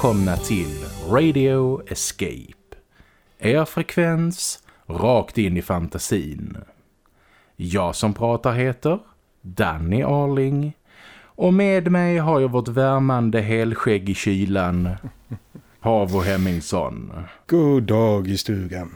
Välkomna till Radio Escape. Er frekvens rakt in i fantasin. Jag som pratar heter Danny Arling och med mig har jag vårt värmande helskägg i kylan Havo Hemmingsson. God dag i stugan.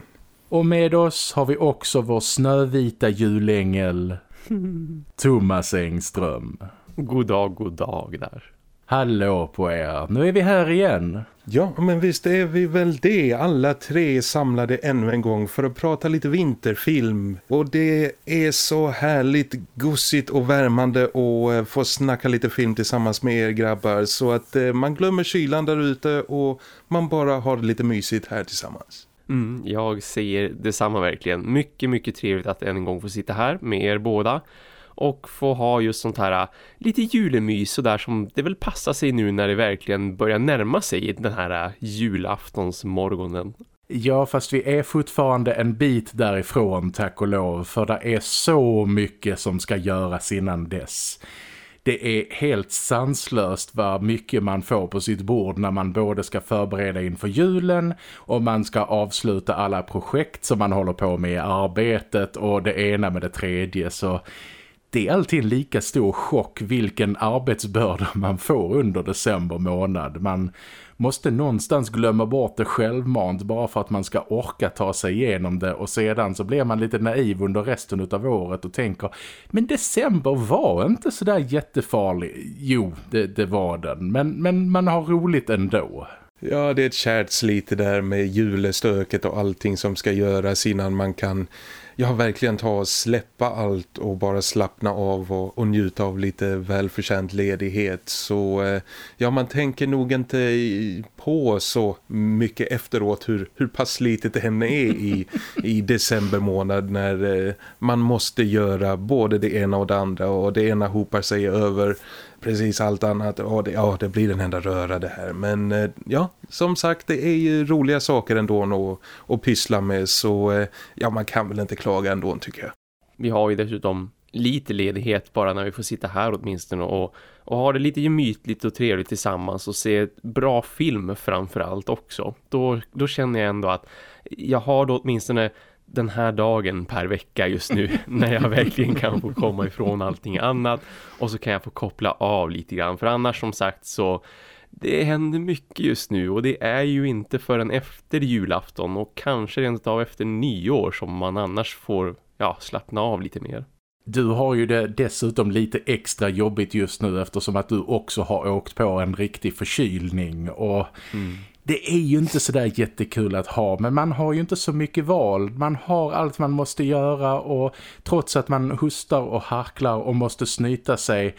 Och med oss har vi också vår snövita julängel Thomas Engström. God dag, god dag där. Hallå på er, nu är vi här igen. Ja, men visst är vi väl det. Alla tre samlade ännu en gång för att prata lite vinterfilm. Och det är så härligt gossigt och värmande att eh, få snacka lite film tillsammans med er grabbar. Så att eh, man glömmer kylan där ute och man bara har lite mysigt här tillsammans. Mm, jag säger detsamma verkligen. Mycket, mycket trevligt att än en gång få sitta här med er båda och få ha just sånt här äh, lite julemys så där som det väl passar sig nu när det verkligen börjar närma sig den här äh, julaftonsmorgonen. Ja, fast vi är fortfarande en bit därifrån, tack och lov, för det är så mycket som ska göras innan dess. Det är helt sanslöst vad mycket man får på sitt bord när man både ska förbereda inför julen och man ska avsluta alla projekt som man håller på med i arbetet och det ena med det tredje så det är alltid en lika stor chock vilken arbetsbörda man får under december månad. Man måste någonstans glömma bort det självmant bara för att man ska orka ta sig igenom det och sedan så blir man lite naiv under resten av året och tänker men december var inte så där jättefarlig. Jo, det, det var den. Men, men man har roligt ändå. Ja, det är ett kärt slit där med julestöket och allting som ska göras innan man kan jag har verkligen ta och släppa allt och bara slappna av och, och njuta av lite välförtjänt ledighet. Så eh, ja, man tänker nog inte på så mycket efteråt hur, hur pass slitet det än är i, i december månad när eh, man måste göra både det ena och det andra och det ena hopar sig över precis allt annat. Ja det, ja, det blir en enda röra det här. Men eh, ja, som sagt, det är ju roliga saker ändå att, att pyssla med. Så eh, ja, man kan väl inte klaga ändå tycker jag. Vi har ju dessutom lite ledighet bara när vi får sitta här åtminstone och, och ha det lite gemytligt och trevligt tillsammans och se bra film framförallt också. Då, då känner jag ändå att jag har då åtminstone den här dagen per vecka just nu när jag verkligen kan få komma ifrån allting annat och så kan jag få koppla av lite grann för annars som sagt så det händer mycket just nu och det är ju inte förrän efter julafton och kanske rent av efter nyår som man annars får ja, slappna av lite mer. Du har ju det dessutom lite extra jobbigt just nu eftersom att du också har åkt på en riktig förkylning och mm det är ju inte sådär jättekul att ha men man har ju inte så mycket val. Man har allt man måste göra och trots att man hustar och harklar och måste snyta sig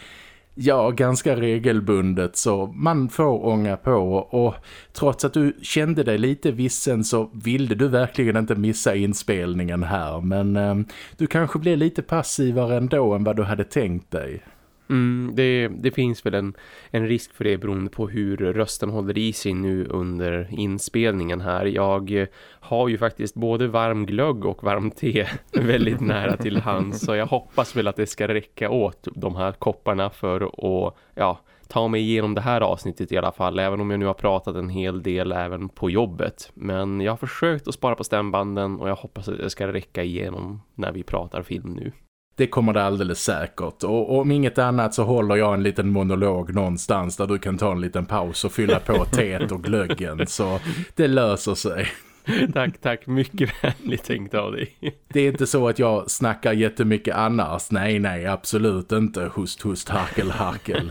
ja, ganska regelbundet så man får ånga på och trots att du kände dig lite vissen så ville du verkligen inte missa inspelningen här men eh, du kanske blev lite passivare ändå än vad du hade tänkt dig. Mm, det, det finns väl en, en risk för det beroende på hur rösten håller i sig nu under inspelningen här. Jag eh, har ju faktiskt både varm glögg och varm te väldigt nära till hands så jag hoppas väl att det ska räcka åt de här kopparna för att ja, ta mig igenom det här avsnittet i alla fall även om jag nu har pratat en hel del även på jobbet. Men jag har försökt att spara på stämbanden och jag hoppas att det ska räcka igenom när vi pratar film nu. Det kommer det alldeles säkert. Och om inget annat så håller jag en liten monolog någonstans där du kan ta en liten paus och fylla på teet och glöggen. Så det löser sig. tack, tack. Mycket vänligt tänkt av dig. Det är inte så att jag snackar jättemycket annars. Nej, nej, absolut inte. Hust, hust, harkel, harkel.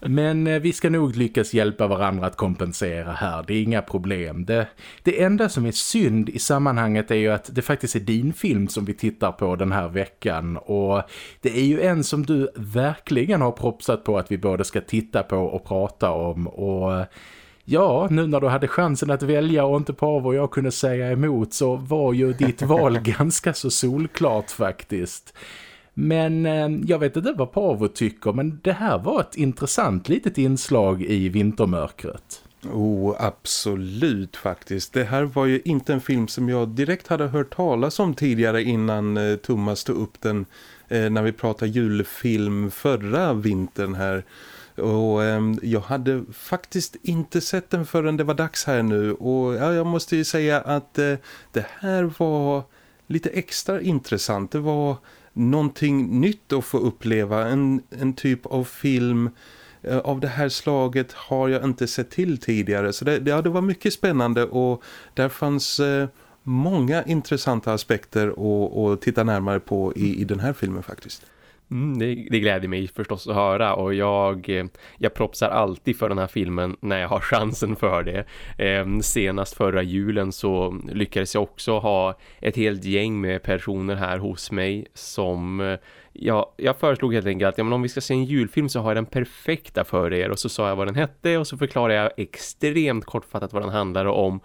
Men eh, vi ska nog lyckas hjälpa varandra att kompensera här. Det är inga problem. Det, det enda som är synd i sammanhanget är ju att det faktiskt är din film som vi tittar på den här veckan. Och det är ju en som du verkligen har propsat på att vi både ska titta på och prata om. Och Ja, nu när du hade chansen att välja och inte på vad jag kunde säga emot så var ju ditt val ganska så solklart faktiskt. Men eh, jag vet inte vad Pavo tycker men det här var ett intressant litet inslag i vintermörkret. Oh, absolut faktiskt. Det här var ju inte en film som jag direkt hade hört talas om tidigare innan eh, Thomas tog upp den eh, när vi pratade julfilm förra vintern här. Och eh, jag hade faktiskt inte sett den förrän det var dags här nu. Och ja, jag måste ju säga att eh, det här var lite extra intressant. Det var någonting nytt att få uppleva. En, en typ av film eh, av det här slaget har jag inte sett till tidigare. Så det, ja, det var mycket spännande och där fanns eh, många intressanta aspekter att, att titta närmare på i, i den här filmen faktiskt. Mm, det, det gläder mig förstås att höra och jag, eh, jag propsar alltid för den här filmen när jag har chansen för det. Eh, senast förra julen så lyckades jag också ha ett helt gäng med personer här hos mig som eh, ja, jag föreslog helt enkelt att ja, men om vi ska se en julfilm så har jag den perfekta för er och så sa jag vad den hette och så förklarade jag extremt kortfattat vad den handlade om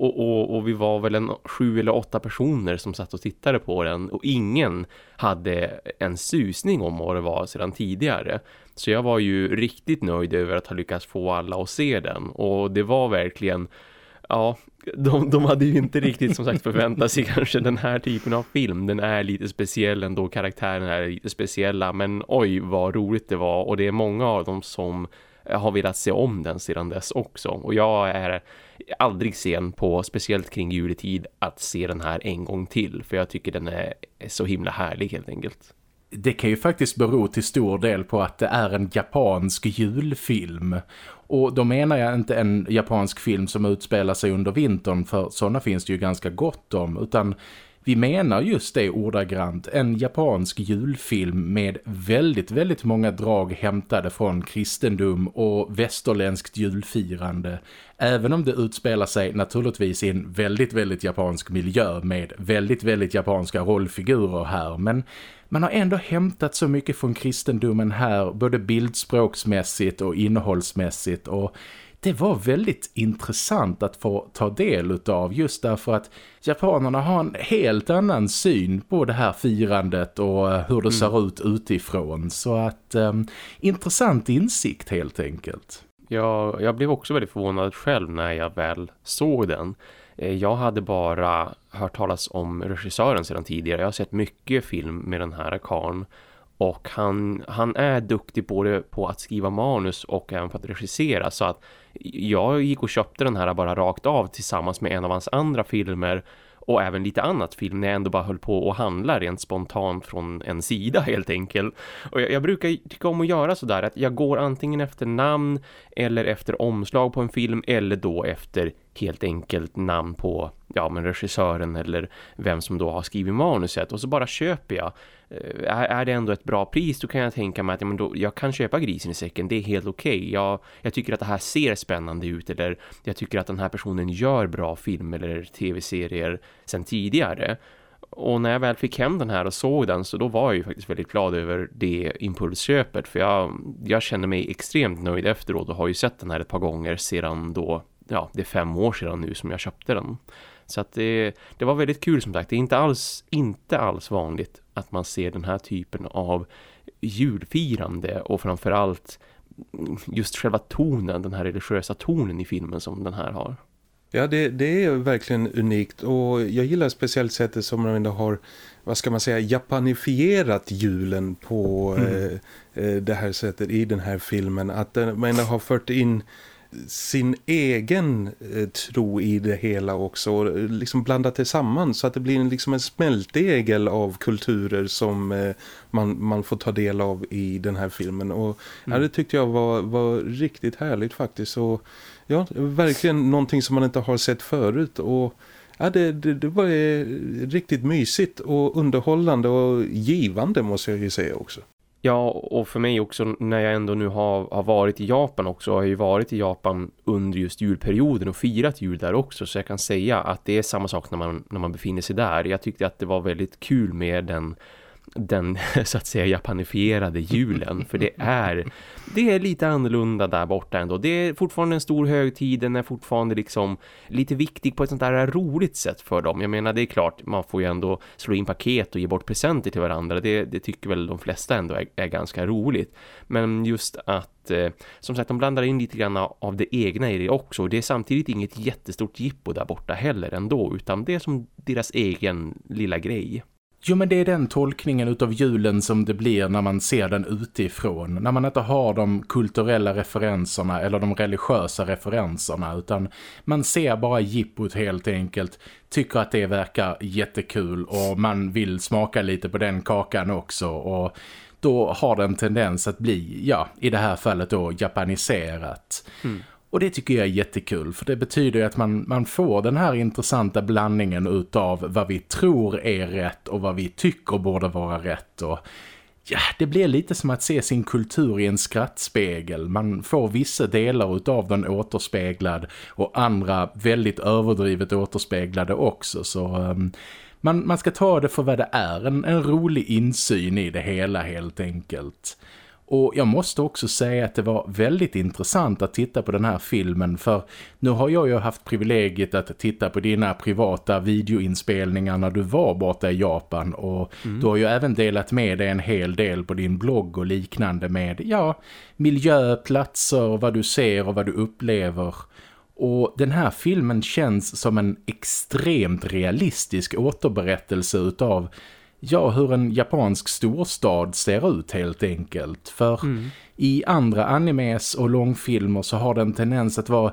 och, och, och, vi var väl en sju eller åtta personer som satt och tittade på den och ingen hade en susning om vad det var sedan tidigare. Så jag var ju riktigt nöjd över att ha lyckats få alla att se den och det var verkligen ja, de, de hade ju inte riktigt som sagt förväntat sig kanske den här typen av film. Den är lite speciell ändå, karaktärerna är lite speciella men oj vad roligt det var och det är många av dem som har velat se om den sedan dess också. Och jag är aldrig sen på, speciellt kring juletid, att se den här en gång till. För jag tycker den är så himla härlig helt enkelt. Det kan ju faktiskt bero till stor del på att det är en japansk julfilm. Och då menar jag inte en japansk film som utspelar sig under vintern, för sådana finns det ju ganska gott om, utan vi menar just det ordagrant, en japansk julfilm med väldigt, väldigt många drag hämtade från kristendom och västerländskt julfirande. Även om det utspelar sig naturligtvis i en väldigt, väldigt japansk miljö med väldigt, väldigt japanska rollfigurer här. Men man har ändå hämtat så mycket från kristendomen här, både bildspråksmässigt och innehållsmässigt och det var väldigt intressant att få ta del av just därför att japanerna har en helt annan syn på det här firandet och eh, hur det mm. ser ut utifrån. Så att um, intressant insikt helt enkelt. Ja, jag blev också väldigt förvånad själv när jag väl såg den. Eh, jag hade bara hört talas om regissören sedan tidigare. Jag har sett mycket film med den här karn och han, han är duktig både på att skriva manus och även på att regissera. Så att jag gick och köpte den här bara rakt av tillsammans med en av hans andra filmer och även lite annat film när jag ändå bara höll på att handla rent spontant från en sida helt enkelt. Och jag, jag brukar tycka om att göra sådär att jag går antingen efter namn eller efter omslag på en film eller då efter helt enkelt namn på ja, men regissören eller vem som då har skrivit manuset och så bara köper jag. Eh, är, är det ändå ett bra pris då kan jag tänka mig att ja, men då, jag kan köpa grisen i säcken, det är helt okej. Okay. Jag, jag tycker att det här ser spännande ut eller jag tycker att den här personen gör bra film eller tv-serier sen tidigare. Och när jag väl fick hem den här och såg den så då var jag ju faktiskt väldigt glad över det impulsköpet för jag, jag kände mig extremt nöjd efteråt och har ju sett den här ett par gånger sedan då ja, det är fem år sedan nu som jag köpte den. Så att det, det var väldigt kul som sagt. Det är inte alls, inte alls vanligt att man ser den här typen av julfirande och framförallt just själva tonen, den här religiösa tonen i filmen som den här har. Ja, det, det är verkligen unikt och jag gillar speciellt sättet som de ändå har, vad ska man säga, japanifierat julen på mm. eh, eh det här sättet i den här filmen. Att man ändå har fört in sin egen eh, tro i det hela också och eh, liksom blanda tillsammans så att det blir en, liksom en smältdegel av kulturer som eh, man, man får ta del av i den här filmen och mm. ja, det tyckte jag var, var riktigt härligt faktiskt och ja, verkligen någonting som man inte har sett förut och ja, det, det, det var riktigt mysigt och underhållande och givande måste jag ju säga också. Ja, och för mig också när jag ändå nu har, har varit i Japan också, har jag ju varit i Japan under just julperioden och firat jul där också så jag kan säga att det är samma sak när man, när man befinner sig där. Jag tyckte att det var väldigt kul med den den så att säga japanifierade julen för det är det är lite annorlunda där borta ändå. Det är fortfarande en stor högtid, den är fortfarande liksom lite viktig på ett sånt där roligt sätt för dem. Jag menar det är klart, man får ju ändå slå in paket och ge bort presenter till varandra. Det, det tycker väl de flesta ändå är, är ganska roligt. Men just att eh, som sagt, de blandar in lite grann av det egna i det också. Det är samtidigt inget jättestort jippo där borta heller ändå, utan det är som deras egen lilla grej. Jo men det är den tolkningen utav julen som det blir när man ser den utifrån. När man inte har de kulturella referenserna eller de religiösa referenserna utan man ser bara jippot helt enkelt. Tycker att det verkar jättekul och man vill smaka lite på den kakan också och då har den tendens att bli, ja, i det här fallet då japaniserat. Mm. Och det tycker jag är jättekul för det betyder att man, man får den här intressanta blandningen utav vad vi tror är rätt och vad vi tycker borde vara rätt. Och ja, det blir lite som att se sin kultur i en skrattspegel. Man får vissa delar utav den återspeglad och andra väldigt överdrivet återspeglade också. Så um, man, man ska ta det för vad det är. En, en rolig insyn i det hela helt enkelt. Och jag måste också säga att det var väldigt intressant att titta på den här filmen för nu har jag ju haft privilegiet att titta på dina privata videoinspelningar när du var borta i Japan och mm. du har ju även delat med dig en hel del på din blogg och liknande med ja, miljö, platser, vad du ser och vad du upplever. Och den här filmen känns som en extremt realistisk återberättelse utav ja, hur en japansk storstad ser ut helt enkelt. För mm. i andra animes och långfilmer så har den tendens att vara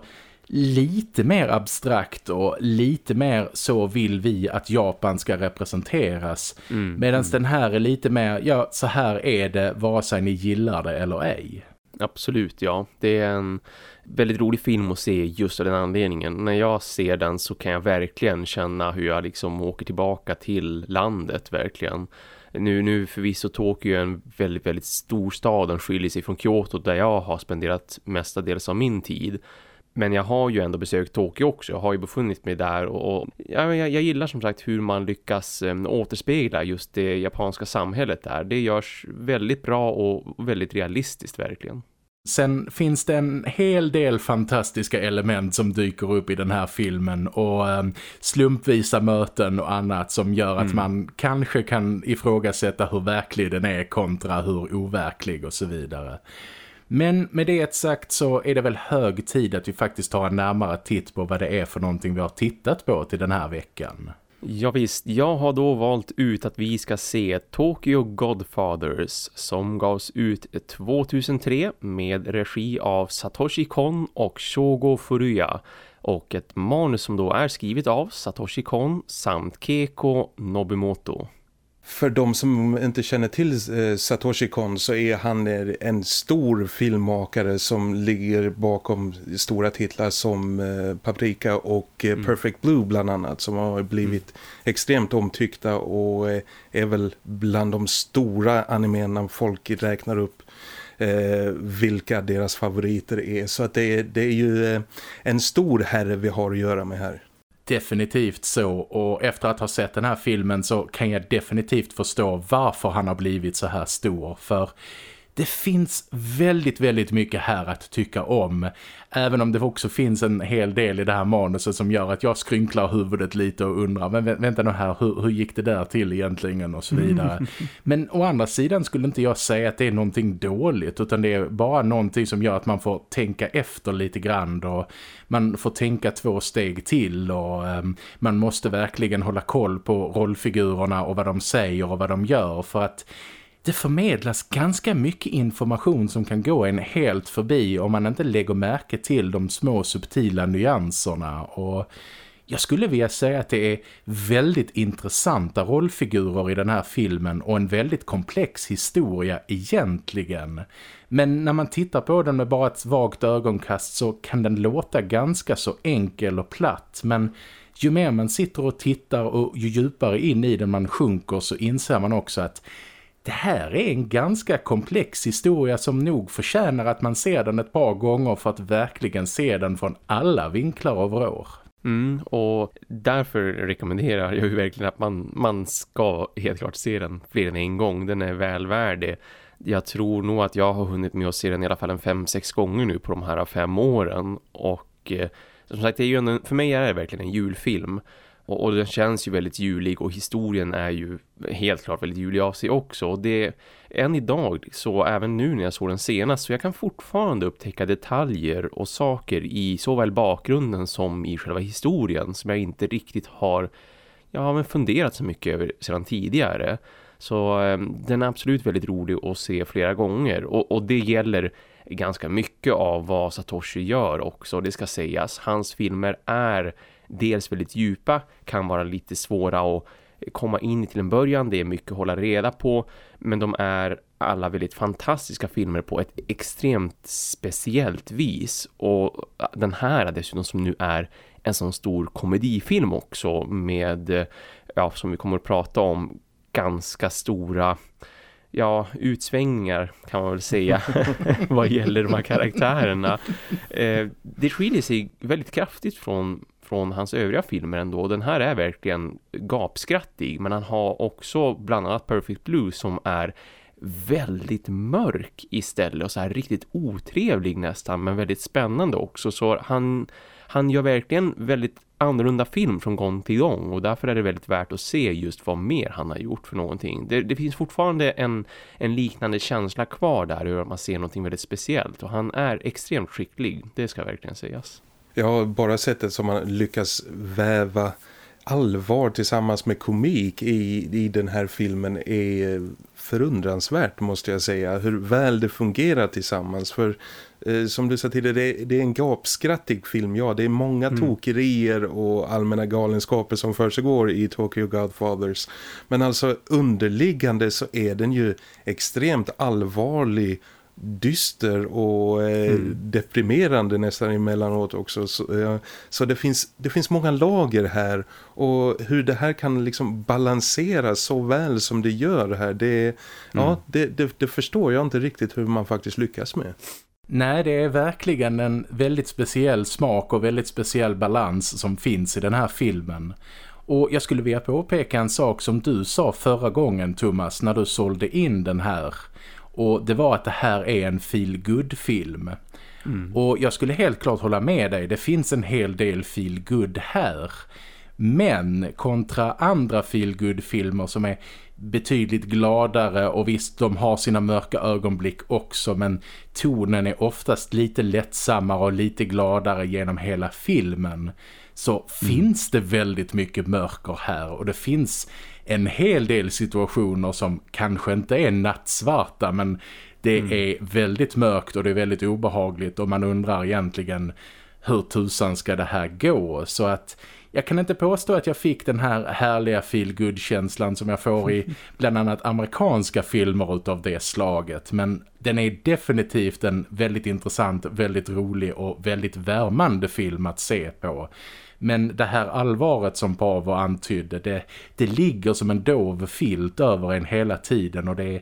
lite mer abstrakt och lite mer så vill vi att Japan ska representeras. Mm. Medan mm. den här är lite mer, ja så här är det vare sig ni gillar det eller ej. Absolut, ja. Det är en väldigt rolig film att se just av den anledningen. När jag ser den så kan jag verkligen känna hur jag liksom åker tillbaka till landet, verkligen. Nu, nu förvisso Tokyo är en väldigt, väldigt stor stad. Den skiljer sig från Kyoto där jag har spenderat mestadels av min tid. Men jag har ju ändå besökt Tokyo också. Jag har ju befunnit mig där och, och jag, jag, gillar som sagt hur man lyckas eh, återspegla just det japanska samhället där. Det görs väldigt bra och väldigt realistiskt verkligen. Sen finns det en hel del fantastiska element som dyker upp i den här filmen och eh, slumpvisa möten och annat som gör att mm. man kanske kan ifrågasätta hur verklig den är kontra hur overklig och så vidare. Men med det sagt så är det väl hög tid att vi faktiskt tar en närmare titt på vad det är för någonting vi har tittat på till den här veckan. Ja visst, jag har då valt ut att vi ska se Tokyo Godfathers som gavs ut 2003 med regi av Satoshi Kon och Shogo Furuya och ett manus som då är skrivet av Satoshi Kon samt Keiko Nobimoto. För de som inte känner till eh, Satoshi Kon så är han en stor filmmakare som ligger bakom stora titlar som eh, Paprika och eh, mm. Perfect Blue bland annat som har blivit mm. extremt omtyckta och är väl bland de stora animerna folk räknar upp eh, vilka deras favoriter är. Så att det, det är ju en stor herre vi har att göra med här. Definitivt så. Och efter att ha sett den här filmen så kan jag definitivt förstå varför han har blivit så här stor. För det finns väldigt, väldigt mycket här att tycka om. Även om det också finns en hel del i det här manuset som gör att jag skrynklar huvudet lite och undrar, men vänta nu här, hur, hur gick det där till egentligen och så vidare. Men å andra sidan skulle inte jag säga att det är någonting dåligt utan det är bara någonting som gör att man får tänka efter lite grann och man får tänka två steg till och um, man måste verkligen hålla koll på rollfigurerna och vad de säger och vad de gör för att det förmedlas ganska mycket information som kan gå en helt förbi om man inte lägger märke till de små subtila nyanserna och jag skulle vilja säga att det är väldigt intressanta rollfigurer i den här filmen och en väldigt komplex historia egentligen. Men när man tittar på den med bara ett vagt ögonkast så kan den låta ganska så enkel och platt men ju mer man sitter och tittar och ju djupare in i den man sjunker så inser man också att det här är en ganska komplex historia som nog förtjänar att man ser den ett par gånger för att verkligen se den från alla vinklar och år. Mm, och därför rekommenderar jag ju verkligen att man, man ska helt klart se den fler än en gång. Den är väl värd det. Jag tror nog att jag har hunnit med att se den i alla fall en fem, sex gånger nu på de här fem åren. Och eh, som sagt, det är ju en, för mig är det verkligen en julfilm. Och, och den känns ju väldigt julig och historien är ju helt klart väldigt julig av sig också. Och det än idag, så även nu när jag såg den senast, så jag kan fortfarande upptäcka detaljer och saker i såväl bakgrunden som i själva historien som jag inte riktigt har jag har funderat så mycket över sedan tidigare. Så eh, den är absolut väldigt rolig att se flera gånger och, och det gäller ganska mycket av vad Satoshi gör också, det ska sägas. Hans filmer är dels väldigt djupa, kan vara lite svåra att komma in i till en början. Det är mycket att hålla reda på. Men de är alla väldigt fantastiska filmer på ett extremt speciellt vis. Och den här dessutom som nu är en sån stor komedifilm också med, ja som vi kommer att prata om, ganska stora ja, utsvängningar kan man väl säga vad gäller de här karaktärerna. Eh, det skiljer sig väldigt kraftigt från från hans övriga filmer ändå. Den här är verkligen gapskrattig men han har också bland annat Perfect Blue som är väldigt mörk istället och så här riktigt otrevlig nästan men väldigt spännande också så han, han gör verkligen väldigt annorlunda film från gång till gång och därför är det väldigt värt att se just vad mer han har gjort för någonting. Det, det finns fortfarande en, en liknande känsla kvar där hur man ser någonting väldigt speciellt och han är extremt skicklig, det ska verkligen sägas. Ja, bara sättet som man lyckas väva allvar tillsammans med komik i, i den här filmen är förundransvärt måste jag säga. Hur väl det fungerar tillsammans. För eh, som du sa tidigare, det, det, är en gapskrattig film. Ja, det är många mm. tokerier och allmänna galenskaper som försiggår i Tokyo Godfathers. Men alltså underliggande så är den ju extremt allvarlig dyster och eh, mm. deprimerande nästan emellanåt också. Så, eh, så, det, finns, det finns många lager här och hur det här kan liksom balansera så väl som det gör här, det, mm. ja, det, det, det förstår jag inte riktigt hur man faktiskt lyckas med. Nej, det är verkligen en väldigt speciell smak och väldigt speciell balans som finns i den här filmen. Och jag skulle vilja påpeka en sak som du sa förra gången Thomas när du sålde in den här och det var att det här är en feel good film mm. Och jag skulle helt klart hålla med dig. Det finns en hel del feel good här. Men kontra andra feel filmer som är betydligt gladare och visst de har sina mörka ögonblick också men tonen är oftast lite lättsammare och lite gladare genom hela filmen så mm. finns det väldigt mycket mörker här och det finns en hel del situationer som kanske inte är nattsvarta men det mm. är väldigt mörkt och det är väldigt obehagligt och man undrar egentligen hur tusan ska det här gå så att jag kan inte påstå att jag fick den här härliga feel-good-känslan som jag får i bland annat amerikanska filmer utav det slaget. Men den är definitivt en väldigt intressant, väldigt rolig och väldigt värmande film att se på. Men det här allvaret som Pavo antydde, det, det ligger som en dov filt över en hela tiden och det är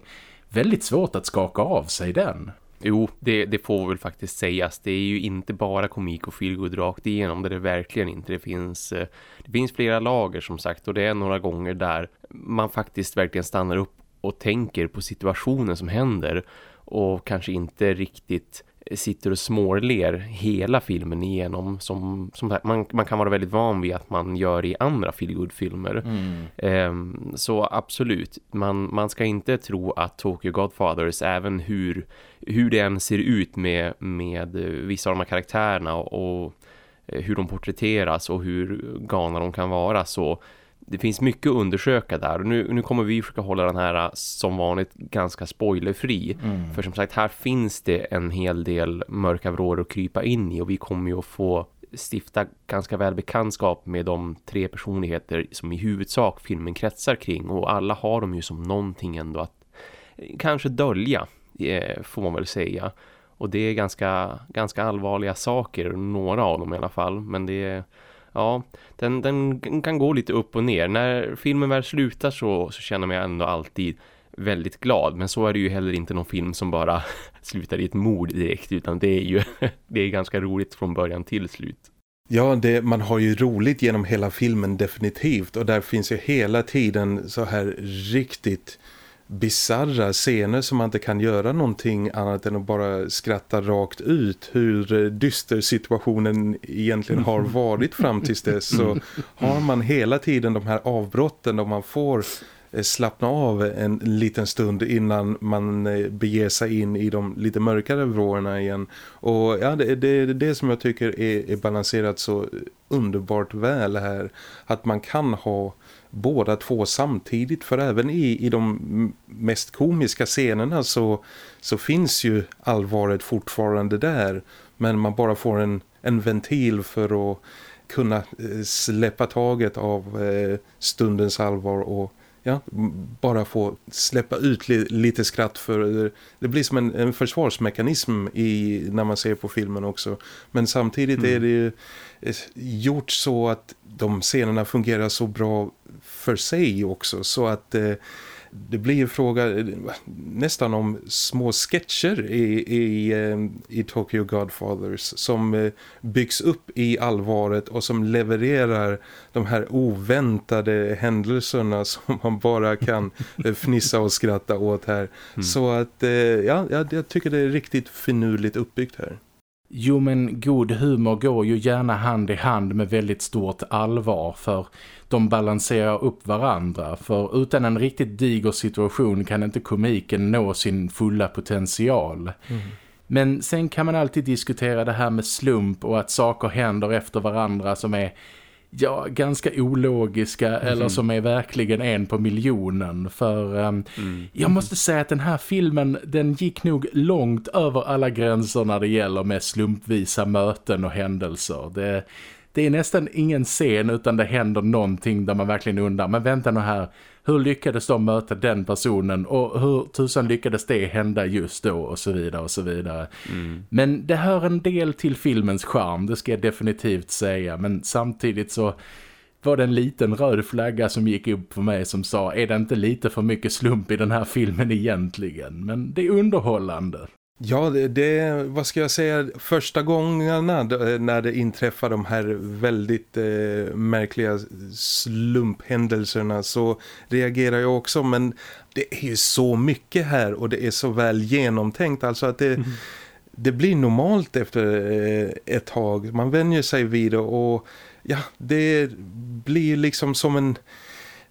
väldigt svårt att skaka av sig den. Jo, det, det får väl faktiskt sägas. Det är ju inte bara komik och feelgood rakt igenom. Det är det verkligen inte. Det finns, eh, det finns flera lager som sagt och det är några gånger där man faktiskt verkligen stannar upp och tänker på situationen som händer och kanske inte riktigt sitter och småler hela filmen igenom som, som man, man kan vara väldigt van vid att man gör i andra feelgood-filmer. Mm. Um, så absolut, man, man ska inte tro att Tokyo Godfathers, även hur, hur det än ser ut med, med vissa av de här karaktärerna och, och eh, hur de porträtteras och hur galna de kan vara så det finns mycket att undersöka där. Och nu, nu kommer vi försöka hålla den här som vanligt ganska spoilerfri. Mm. för som sagt här finns det en hel del mörka vrår att krypa in i. Och vi kommer ju att få stifta ganska väl bekantskap med de tre personligheter som i huvudsak filmen kretsar kring. Och alla har de ju som någonting ändå att kanske dölja eh, får man väl säga. Och det är ganska, ganska allvarliga saker, några av dem i alla fall. Men det är ja, den, den kan gå lite upp och ner. När filmen väl slutar så, så känner man ändå alltid väldigt glad. Men så är det ju heller inte någon film som bara slutar i ett mord direkt utan det är ju det är ganska roligt från början till slut. Ja, det, man har ju roligt genom hela filmen definitivt och där finns ju hela tiden så här riktigt bizarra scener som man inte kan göra någonting annat än att bara skratta rakt ut hur dyster situationen egentligen har varit fram tills dess så har man hela tiden de här avbrotten och man får eh, slappna av en liten stund innan man eh, beger sig in i de lite mörkare vrårna igen. Och ja, det är det, det, som jag tycker är, är balanserat så underbart väl här. Att man kan ha båda två samtidigt för även i, i de mest komiska scenerna så, så finns ju allvaret fortfarande där men man bara får en, en ventil för att kunna eh, släppa taget av eh, stundens allvar och ja, bara få släppa ut li lite skratt för det blir som en, en försvarsmekanism i, när man ser på filmen också. Men samtidigt mm. är det ju eh, gjort så att de scenerna fungerar så bra för sig också så att eh, det blir ju fråga eh, nästan om små sketcher i, i, eh, i Tokyo Godfathers som byggs upp i allvaret och som levererar de här oväntade händelserna som man bara kan fnissa och skratta åt här. Mm. Så att ja, jag tycker det är riktigt finurligt uppbyggt här. Jo men god humor går ju gärna hand i hand med väldigt stort allvar för de balanserar upp varandra för utan en riktigt diger situation kan inte komiken nå sin fulla potential. Mm. Men sen kan man alltid diskutera det här med slump och att saker händer efter varandra som är ja, ganska ologiska mm. eller som är verkligen en på miljonen för um, mm. jag måste säga att den här filmen den gick nog långt över alla gränser när det gäller med slumpvisa möten och händelser. Det, det är nästan ingen scen utan det händer någonting där man verkligen undrar, men vänta nu här, hur lyckades de möta den personen och hur tusan lyckades det hända just då och så vidare och så vidare. Mm. Men det hör en del till filmens charm, det ska jag definitivt säga, men samtidigt så var det en liten röd flagga som gick upp för mig som sa, är det inte lite för mycket slump i den här filmen egentligen? Men det är underhållande. Ja, det, det, vad ska jag säga, första gångerna när det inträffar de här väldigt eh, märkliga slumphändelserna så reagerar jag också, men det är ju så mycket här och det är så väl genomtänkt, alltså att det, mm. det blir normalt efter eh, ett tag, man vänjer sig vid det och ja, det blir liksom som en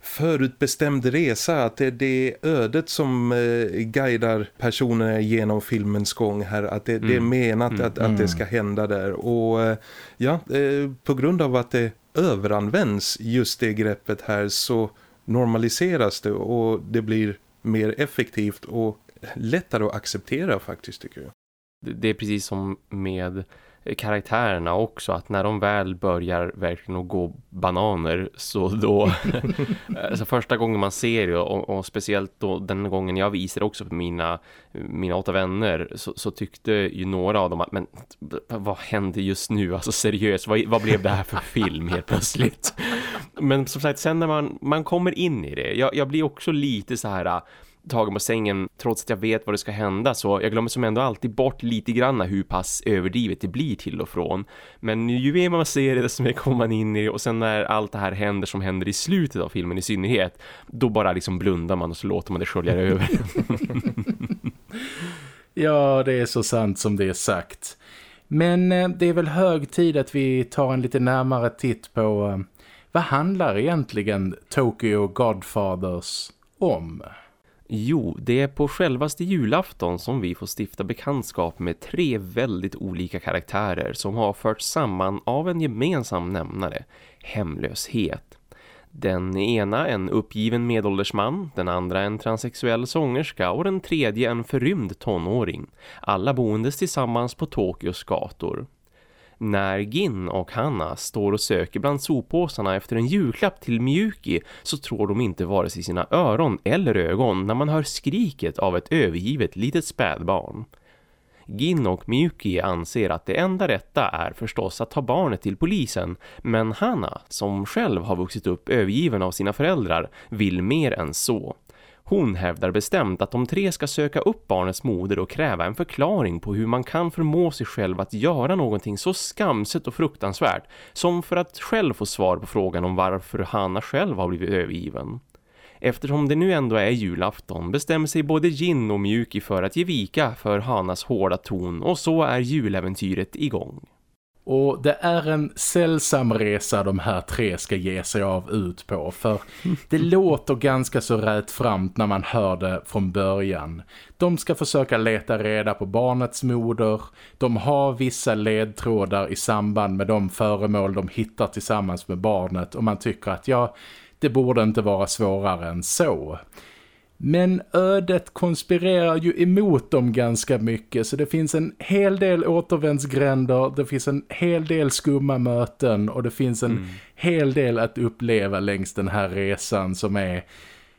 förutbestämd resa att det, det är ödet som eh, guidar personerna genom filmens gång här att det, mm. det är mm. menat mm. att, att det mm. ska hända där och eh, ja, eh, på grund av att det överanvänds just det greppet här så normaliseras det och det blir mer effektivt och lättare att acceptera faktiskt tycker jag. Det är precis som med karaktärerna också att när de väl börjar verkligen att gå bananer så då alltså första gången man ser det och, och, speciellt då den gången jag visade också för mina, mina åtta vänner så, så, tyckte ju några av dem att men vad hände just nu? Alltså seriöst vad, vad blev det här för film helt plötsligt? Men som sagt sen när man, man kommer in i det jag, jag blir också lite så här tagen på sängen trots att jag vet vad det ska hända så jag glömmer som ändå alltid bort lite grann hur pass överdrivet det blir till och från. Men ju mer man ser det desto mer kommer man in i det och sen när allt det här händer som händer i slutet av filmen i synnerhet då bara liksom blundar man och så låter man det skölja över. ja, det är så sant som det är sagt. Men eh, det är väl hög tid att vi tar en lite närmare titt på eh, vad handlar egentligen Tokyo Godfathers om? Jo, det är på självaste julafton som vi får stifta bekantskap med tre väldigt olika karaktärer som har förts samman av en gemensam nämnare, hemlöshet. Den ena en uppgiven medelålders man, den andra en transsexuell sångerska och den tredje en förrymd tonåring. Alla boendes tillsammans på Tokyos gator. När Gin och Hanna står och söker bland soppåsarna efter en julklapp till Mjuki så tror de inte vare sig sina öron eller ögon när man hör skriket av ett övergivet litet spädbarn. Gin och Miyuki anser att det enda rätta är förstås att ta barnet till polisen men Hanna, som själv har vuxit upp övergiven av sina föräldrar, vill mer än så. Hon hävdar bestämt att de tre ska söka upp barnets moder och kräva en förklaring på hur man kan förmå sig själv att göra någonting så skamset och fruktansvärt som för att själv få svar på frågan om varför Hanna själv har blivit övergiven. Eftersom det nu ändå är julafton bestämmer sig både Jin och Mjuki för att ge vika för Hanas hårda ton och så är juläventyret igång. Och det är en sällsam resa de här tre ska ge sig av ut på för det låter ganska så rättframt när man hör det från början. De ska försöka leta reda på barnets moder. De har vissa ledtrådar i samband med de föremål de hittar tillsammans med barnet och man tycker att ja, det borde inte vara svårare än så. Men ödet konspirerar ju emot dem ganska mycket så det finns en hel del återvändsgränder, det finns en hel del skumma möten och det finns en mm. hel del att uppleva längs den här resan som är,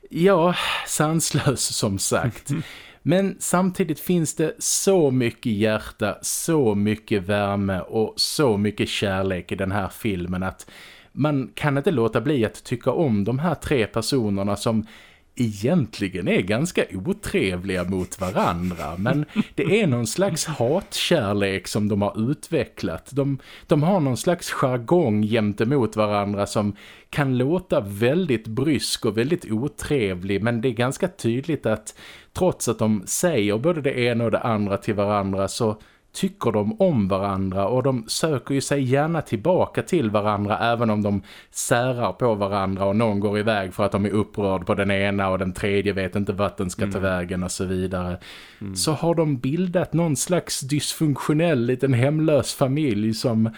ja, sanslös som sagt. Men samtidigt finns det så mycket hjärta, så mycket värme och så mycket kärlek i den här filmen att man kan inte låta bli att tycka om de här tre personerna som egentligen är ganska otrevliga mot varandra men det är någon slags hatkärlek som de har utvecklat. De, de har någon slags jargong gentemot varandra som kan låta väldigt brysk och väldigt otrevlig men det är ganska tydligt att trots att de säger både det ena och det andra till varandra så tycker de om varandra och de söker ju sig gärna tillbaka till varandra även om de särar på varandra och någon går iväg för att de är upprörd på den ena och den tredje vet inte vart den ska ta mm. vägen och så vidare. Mm. Så har de bildat någon slags dysfunktionell liten hemlös familj som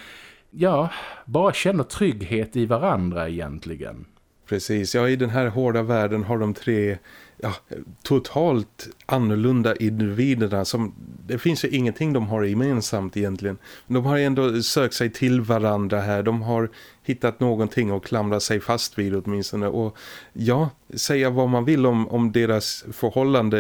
ja, bara känner trygghet i varandra egentligen. Precis, ja i den här hårda världen har de tre ja, totalt annorlunda individerna som det finns ju ingenting de har gemensamt egentligen. De har ändå sökt sig till varandra här. De har hittat någonting att klamra sig fast vid åtminstone. Och ja, säga vad man vill om, om deras förhållande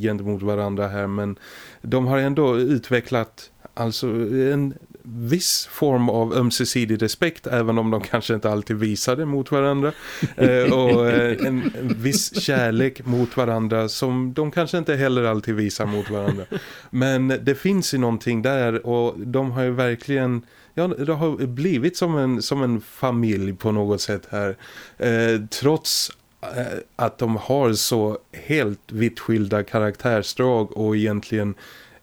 gentemot varandra här. Men de har ändå utvecklat alltså en viss form av ömsesidig respekt även om de kanske inte alltid visar det mot varandra. Eh, och eh, en, viss kärlek mot varandra som de kanske inte heller alltid visar mot varandra. Men det finns ju någonting där och de har ju verkligen ja, det har blivit som en, som en familj på något sätt här. Eh, trots eh, att de har så helt vitt skilda karaktärsdrag och egentligen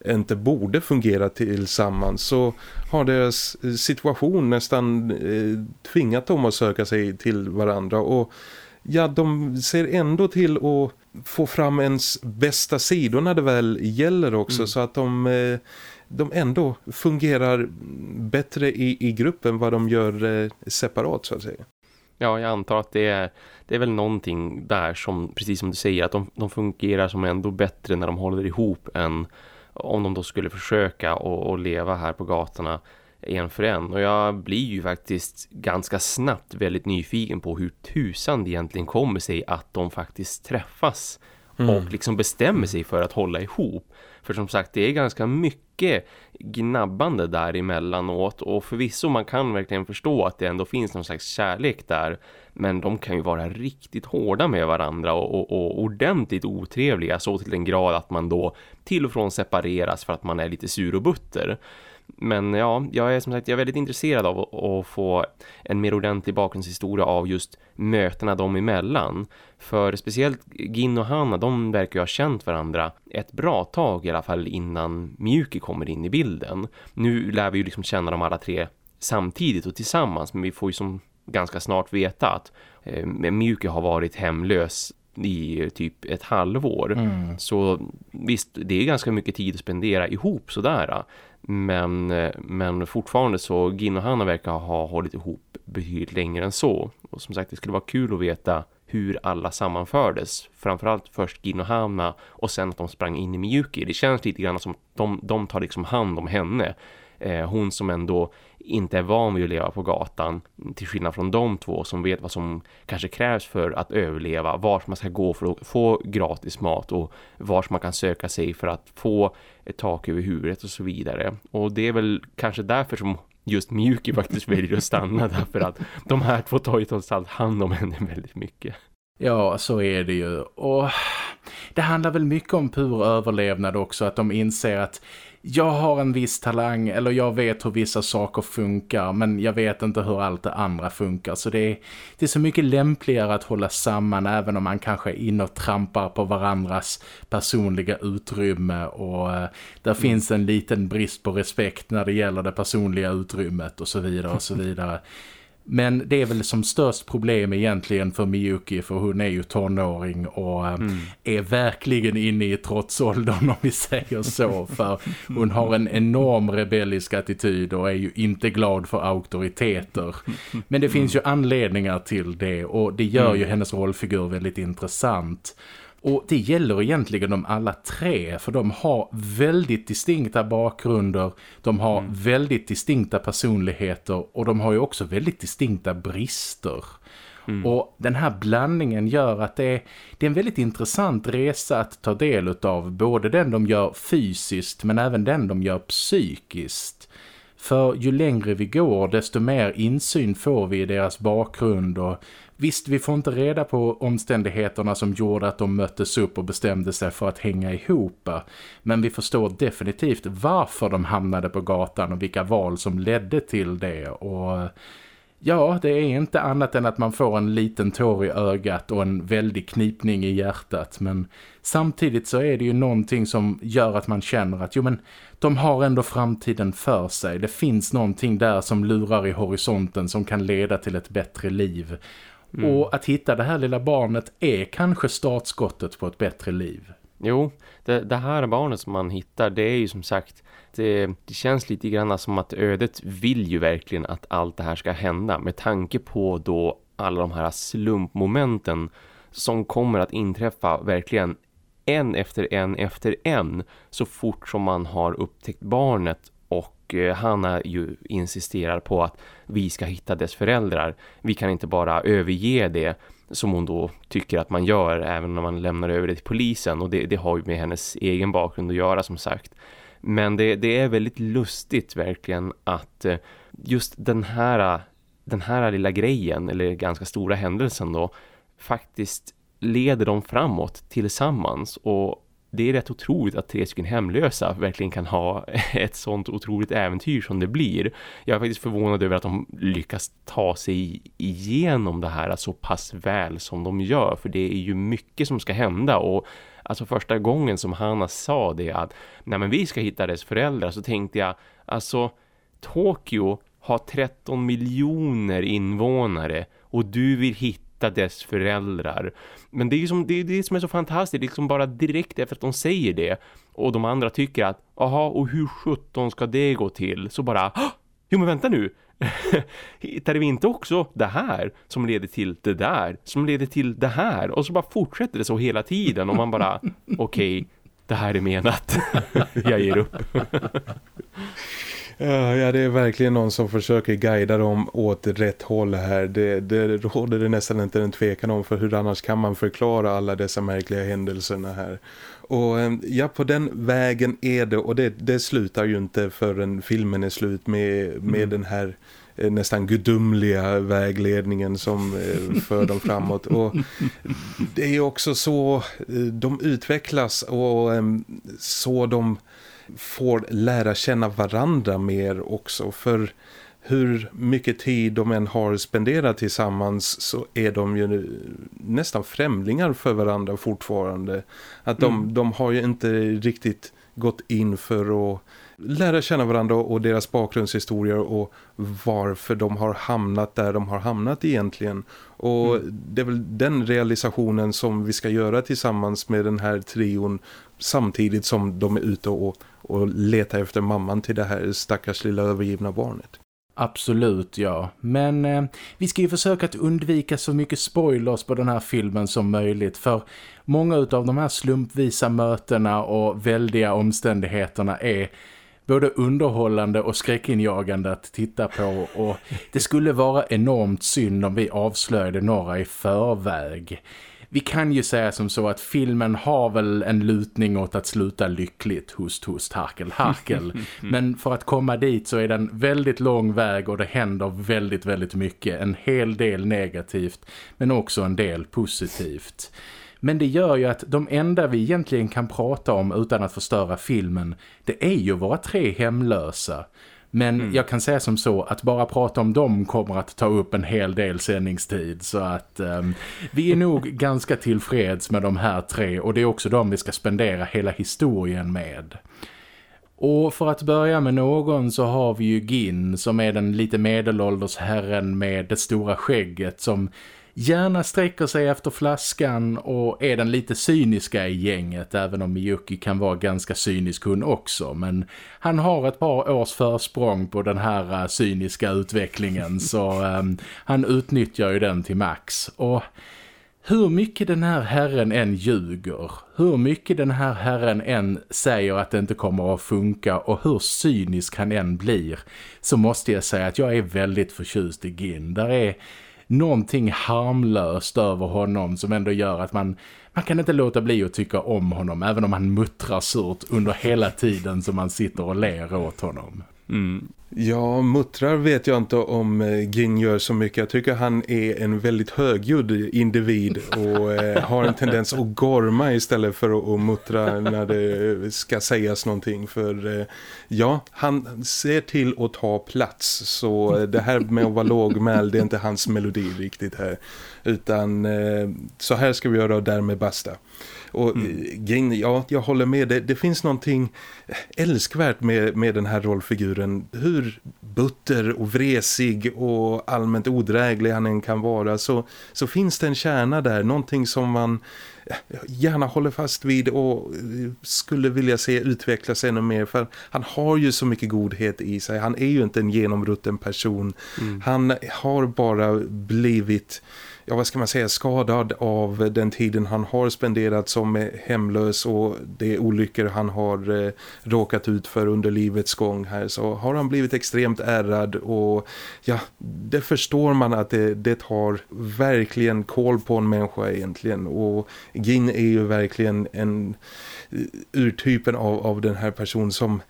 inte borde fungera tillsammans så har deras situation nästan eh, tvingat dem att söka sig till varandra och ja, de ser ändå till att få fram ens bästa sidor när det väl gäller också mm. så att de, eh, de ändå fungerar bättre i, i gruppen vad de gör eh, separat så att säga. Ja, jag antar att det är, det är väl någonting där som, precis som du säger, att de, de fungerar som ändå bättre när de håller ihop än om de då skulle försöka och, leva här på gatorna en för en. Och jag blir ju faktiskt ganska snabbt väldigt nyfiken på hur tusan det egentligen kommer sig att de faktiskt träffas mm. och liksom bestämmer sig för att hålla ihop. För som sagt, det är ganska mycket gnabbande där emellanåt och förvisso man kan verkligen förstå att det ändå finns någon slags kärlek där. Men de kan ju vara riktigt hårda med varandra och, och, och ordentligt otrevliga så till den grad att man då till och från separeras för att man är lite sur och butter. Men ja, jag är som sagt jag är väldigt intresserad av att få en mer ordentlig bakgrundshistoria av just mötena dem emellan. För speciellt Gin och Hanna, de verkar ju ha känt varandra ett bra tag i alla fall innan Miyuki kommer in i bilden. Nu lär vi ju liksom känna dem alla tre samtidigt och tillsammans, men vi får ju som ganska snart veta att eh, Miyuki har varit hemlös i typ ett halvår. Mm. Så visst, det är ganska mycket tid att spendera ihop sådär. Men, eh, men fortfarande så Gin och Hanna verkar ha hållit ihop betydligt längre än så. Och som sagt, det skulle vara kul att veta hur alla sammanfördes. Framförallt först Gin och Hanna och sen att de sprang in i Miyuki. Det känns lite grann som att de, de tar liksom hand om henne. Eh, hon som ändå inte är van vid att leva på gatan till skillnad från de två som vet vad som kanske krävs för att överleva, vart man ska gå för att få gratis mat och vart man kan söka sig för att få ett tak över huvudet och så vidare. Och det är väl kanske därför som just Mjuki faktiskt väljer att stanna därför att de här två tar ju trots allt hand om henne väldigt mycket. Ja, så är det ju. Och det handlar väl mycket om pur överlevnad också, att de inser att jag har en viss talang eller jag vet hur vissa saker funkar men jag vet inte hur allt det andra funkar så det är, det är så mycket lämpligare att hålla samman även om man kanske är inne och trampar på varandras personliga utrymme och eh, där mm. finns en liten brist på respekt när det gäller det personliga utrymmet och så vidare och så vidare. Men det är väl som störst problem egentligen för Miyuki för hon är ju tonåring och eh, mm. är verkligen inne i trotsåldern om vi säger så för hon har en enorm rebellisk attityd och är ju inte glad för auktoriteter. Men det finns ju anledningar till det och det gör ju mm. hennes rollfigur väldigt intressant. Och det gäller egentligen de alla tre för de har väldigt distinkta bakgrunder, de har mm. väldigt distinkta personligheter och de har ju också väldigt distinkta brister. Mm. Och den här blandningen gör att det är, det är en väldigt intressant resa att ta del av både den de gör fysiskt men även den de gör psykiskt. För ju längre vi går desto mer insyn får vi i deras bakgrund och Visst, vi får inte reda på omständigheterna som gjorde att de möttes upp och bestämde sig för att hänga ihop. Men vi förstår definitivt varför de hamnade på gatan och vilka val som ledde till det. Och ja, det är inte annat än att man får en liten tår i ögat och en väldig knipning i hjärtat. Men samtidigt så är det ju någonting som gör att man känner att jo men de har ändå framtiden för sig. Det finns någonting där som lurar i horisonten som kan leda till ett bättre liv. Mm. Och att hitta det här lilla barnet är kanske startskottet på ett bättre liv. Jo, det, det här barnet som man hittar, det är ju som sagt, det, det, känns lite grann som att ödet vill ju verkligen att allt det här ska hända med tanke på då alla de här slumpmomenten som kommer att inträffa verkligen en efter en efter en så fort som man har upptäckt barnet och Hanna ju insisterar på att vi ska hitta dess föräldrar. Vi kan inte bara överge det som hon då tycker att man gör även när man lämnar över det till polisen. Och det, det har ju med hennes egen bakgrund att göra som sagt. Men det, det är väldigt lustigt verkligen att eh, just den här, den här lilla grejen eller ganska stora händelsen då faktiskt leder dem framåt tillsammans och det är rätt otroligt att tre stycken hemlösa verkligen kan ha ett sånt otroligt äventyr som det blir. Jag är faktiskt förvånad över att de lyckas ta sig igenom det här så pass väl som de gör. För det är ju mycket som ska hända och alltså första gången som Hanna sa det att nej men vi ska hitta dess föräldrar så tänkte jag alltså Tokyo har 13 miljoner invånare och du vill hitta hitta dess föräldrar. Men det är ju som, det, är det som är så fantastiskt, liksom bara direkt efter att de säger det och de andra tycker att, aha, och hur sjutton ska det gå till? Så bara, jo men vänta nu, hittar vi inte också det här som leder till det där, som leder till det här och så bara fortsätter det så hela tiden och man bara, okej, okay, det här är menat, jag ger upp. Ja, det är verkligen någon som försöker guida dem åt rätt håll här. Det, det råder det nästan inte en tvekan om för hur annars kan man förklara alla dessa märkliga händelserna här. Och eh, ja, på den vägen är det och det, det slutar ju inte förrän filmen är slut med, med mm. den här eh, nästan gudomliga vägledningen som eh, för dem framåt och det är också så de utvecklas och så de får lära känna varandra mer också för hur mycket tid de än har spenderat tillsammans så är de ju nästan främlingar för varandra fortfarande. Att de, mm. de har ju inte riktigt gått in för att lära känna varandra och deras bakgrundshistorier och varför de har hamnat där de har hamnat egentligen. Och mm. det är väl den realisationen som vi ska göra tillsammans med den här trion samtidigt som de är ute och och leta efter mamman till det här stackars lilla övergivna barnet. Absolut, ja. Men eh, vi ska ju försöka att undvika så mycket spoilers på den här filmen som möjligt för många av de här slumpvisa mötena och väldiga omständigheterna är både underhållande och skräckinjagande att titta på och det skulle vara enormt synd om vi avslöjade några i förväg vi kan ju säga som så att filmen har väl en lutning åt att sluta lyckligt, host, host, harkel, harkel. Men för att komma dit så är den väldigt lång väg och det händer väldigt, väldigt mycket. En hel del negativt men också en del positivt. Men det gör ju att de enda vi egentligen kan prata om utan att förstöra filmen, det är ju våra tre hemlösa. Men mm. jag kan säga som så att bara prata om dem kommer att ta upp en hel del sändningstid så att um, vi är nog ganska tillfreds med de här tre och det är också de vi ska spendera hela historien med. Och för att börja med någon så har vi ju Gin som är den lite medelålders herren med det stora skägget som gärna sträcker sig efter flaskan och är den lite cyniska i gänget även om Miyuki kan vara ganska cynisk hon också men han har ett par års försprång på den här uh, cyniska utvecklingen så um, han utnyttjar ju den till max och hur mycket den här herren än ljuger, hur mycket den här herren än säger att det inte kommer att funka och hur cynisk han än blir så måste jag säga att jag är väldigt förtjust i Gin. Där är någonting harmlöst över honom som ändå gör att man, man kan inte låta bli att tycka om honom även om han muttrar surt under hela tiden som man sitter och ler åt honom. Mm. Ja, muttrar vet jag inte om eh, Gin gör så mycket. Jag tycker han är en väldigt högljudd individ och eh, har en tendens att gorma istället för att, att muttra när det ska sägas någonting. För eh, ja, han ser till att ta plats så det här med att vara lågmäld det är inte hans melodi riktigt här. Utan eh, så här ska vi göra och därmed basta. Och mm. ja, jag håller med. Det, det finns någonting älskvärt med, med den här rollfiguren. Hur butter och vresig och allmänt odräglig han än kan vara så, så finns det en kärna där. Någonting som man gärna håller fast vid och skulle vilja se utvecklas ännu mer för han har ju så mycket godhet i sig. Han är ju inte en genomrutten person. Mm. Han har bara blivit ja vad ska man säga, skadad av den tiden han har spenderat som hemlös och de olyckor han har eh, råkat ut för under livets gång här så har han blivit extremt ärrad och ja, det förstår man att det, det har verkligen koll på en människa egentligen och Gin är ju verkligen en eh, urtypen av, av den här personen som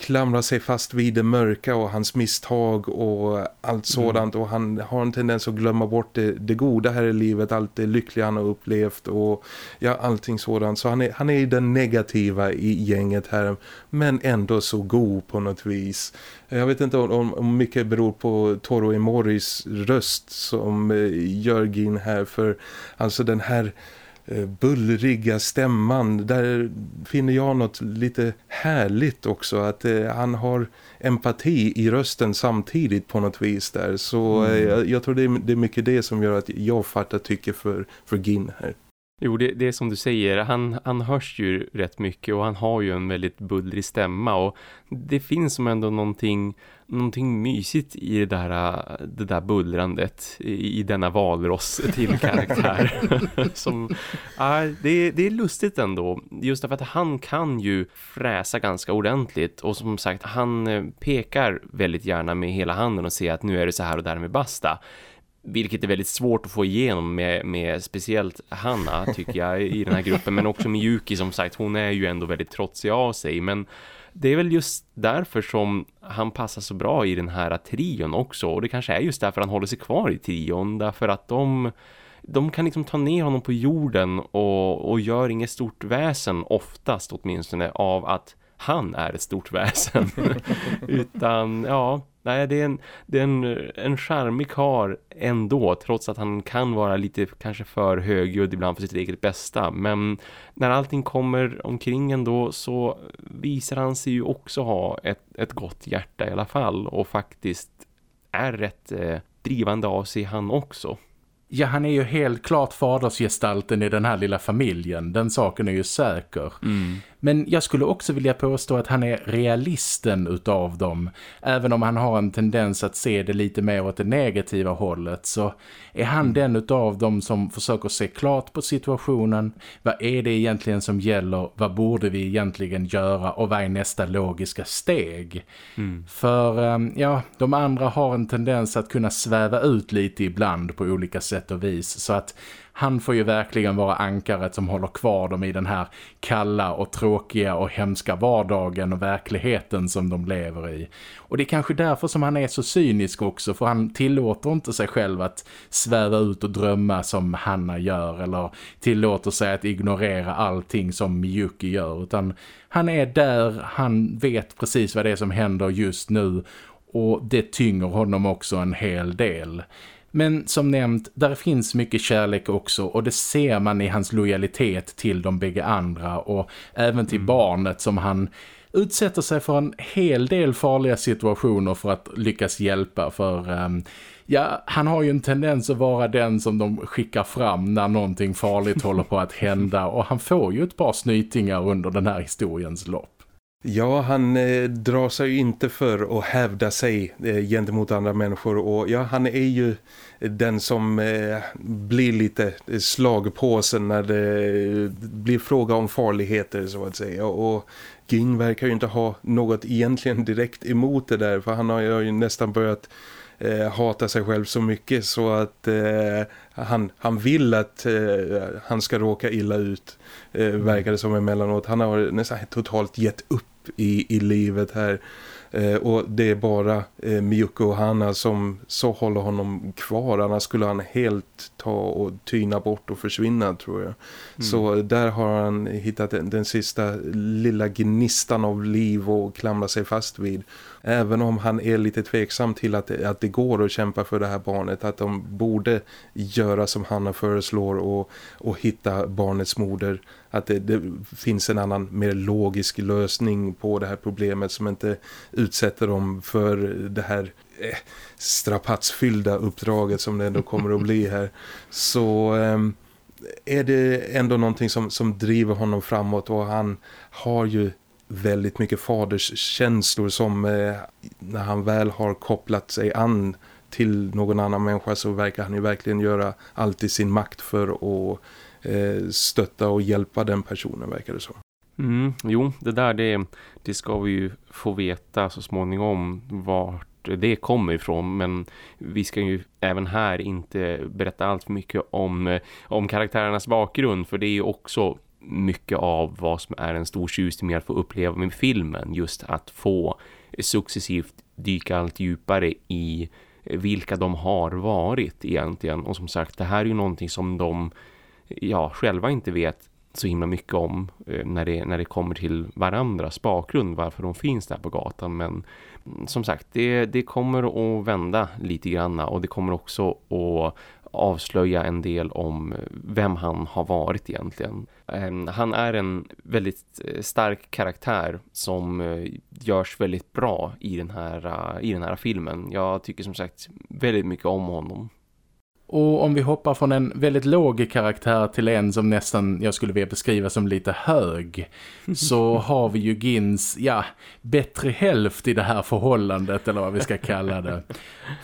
klamrar sig fast vid det mörka och hans misstag och allt mm. sådant mm. och han har en tendens att glömma bort det, det goda här i livet, allt det lyckliga han har upplevt och ja, allting sådant. Så han är, han är den negativa i gänget här men ändå så god på något vis. Jag vet inte om, om mycket beror på Toro Emoris röst som eh, gör Gin här för alltså den här Eh, bullriga stämman. Där finner jag något lite härligt också. Att eh, han har empati i rösten samtidigt på något vis där. Så eh, mm. jag, jag, tror det är, det är mycket det som gör att jag fattar tycker för, för Gin här. Jo, det, det är som du säger. Han, han hörs ju rätt mycket och han har ju en väldigt bullrig stämma. Och det finns som ändå någonting, någonting mysigt i det där, det där bullrandet i, i denna valross till karaktär. som, äh, det, det är lustigt ändå. Just därför att han kan ju fräsa ganska ordentligt. Och som sagt, han eh, pekar väldigt gärna med hela handen och säger att nu är det så här och därmed basta. Vilket är väldigt svårt att få igenom med, med speciellt Hanna tycker jag i den här gruppen. Men också Miyuki som sagt, hon är ju ändå väldigt trotsig av sig. Men det är väl just därför som han passar så bra i den här trion också. Och det kanske är just därför han håller sig kvar i trion. Därför att de, de kan liksom ta ner honom på jorden och, och gör inget stort väsen oftast åtminstone av att han är ett stort väsen. Utan ja, Nej, det är en, det är en, en charmig kar ändå, trots att han kan vara lite kanske för högljudd ibland för sitt eget bästa. Men när allting kommer omkring ändå så visar han sig ju också ha ett, ett gott hjärta i alla fall och faktiskt är rätt eh, drivande av sig han också. Ja, han är ju helt klart fadersgestalten i den här lilla familjen. Den saken är ju säker. Mm. Men jag skulle också vilja påstå att han är realisten utav dem. Även om han har en tendens att se det lite mer åt det negativa hållet så är han mm. den utav dem som försöker se klart på situationen. Vad är det egentligen som gäller? Vad borde vi egentligen göra? Och vad är nästa logiska steg? Mm. För ehm, ja, de andra har en tendens att kunna sväva ut lite ibland på olika sätt och vis. Så att han får ju verkligen vara ankaret som håller kvar dem i den här kalla och tråkiga och hemska vardagen och verkligheten som de lever i. Och det är kanske därför som han är så cynisk också för han tillåter inte sig själv att sväva ut och drömma som Hanna gör eller tillåter sig att ignorera allting som Miyuki gör utan han är där, han vet precis vad det är som händer just nu och det tynger honom också en hel del. Men som nämnt, där finns mycket kärlek också och det ser man i hans lojalitet till de bägge andra och även till mm. barnet som han utsätter sig för en hel del farliga situationer för att lyckas hjälpa för um, ja, han har ju en tendens att vara den som de skickar fram när någonting farligt håller på att hända och han får ju ett par snytingar under den här historiens lopp. Ja, han eh, drar sig ju inte för att hävda sig eh, gentemot andra människor. Och ja, han är ju den som eh, blir lite eh, slagpåsen när det eh, blir fråga om farligheter så att säga. Och Ging verkar ju inte ha något egentligen direkt emot det där för han har ju nästan börjat eh, hata sig själv så mycket så att eh, han, han vill att eh, han ska råka illa ut eh, verkar det som emellanåt. Han har nästan totalt gett upp i, i livet här. Eh, och det är bara eh, Miyuko och Hanna som så håller honom kvar. Annars skulle han helt ta och tyna bort och försvinna tror jag. Mm. Så där har han hittat den, den sista lilla gnistan av liv och klamra sig fast vid. Även om han är lite tveksam till att det, att det går att kämpa för det här barnet. Att de borde göra som Hanna föreslår och, och hitta barnets moder. Att det, det, finns en annan mer logisk lösning på det här problemet som inte utsätter dem för det här eh, strapatsfyllda uppdraget som det ändå kommer att bli här. Så... Eh, är det ändå någonting som, som driver honom framåt och han har ju väldigt mycket faderskänslor som eh, när han väl har kopplat sig an till någon annan människa så verkar han ju verkligen göra allt i sin makt för att eh, stötta och hjälpa den personen verkar det så. Mm, jo, det där det, det ska vi ju få veta så småningom vart det kommer ifrån men vi ska ju även här inte berätta allt för mycket om, eh, om karaktärernas bakgrund för det är ju också mycket av vad som är en stor tjusning med att få uppleva med filmen. Just att få successivt dyka allt djupare i vilka de har varit egentligen. Och som sagt, det här är ju någonting som de ja, själva inte vet så himla mycket om eh, när det, när det kommer till varandras bakgrund, varför de finns där på gatan. Men mm, som sagt, det, det kommer att vända lite grann och det kommer också att avslöja en del om vem han har varit egentligen. Ehm, han är en väldigt eh, stark karaktär som eh, görs väldigt bra i den här, eh, i den här filmen. Jag tycker som sagt väldigt mycket om honom. Och om vi hoppar från en väldigt låg karaktär till en som nästan jag skulle vilja beskriva som lite hög så har vi ju Gins, ja, bättre hälft i det här förhållandet eller vad vi ska kalla det.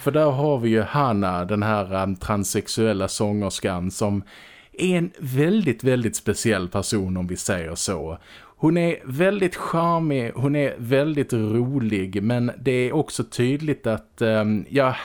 För där har vi ju Hanna, den här um, transsexuella sångerskan som är en väldigt, väldigt speciell person om vi säger så. Hon är väldigt charmig, hon är väldigt rolig men det är också tydligt att um, ja,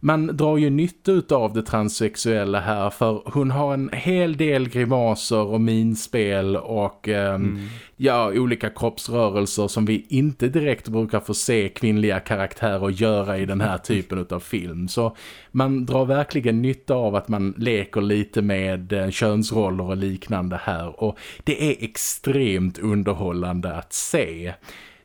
man drar ju nytta av det transsexuella här för hon har en hel del grimaser och minspel och um, mm. ja, olika kroppsrörelser som vi inte direkt brukar få se kvinnliga karaktärer göra i den här typen av film. Så man drar verkligen nytta av att man leker lite med uh, könsroller och liknande här och det är extremt underhållande att se.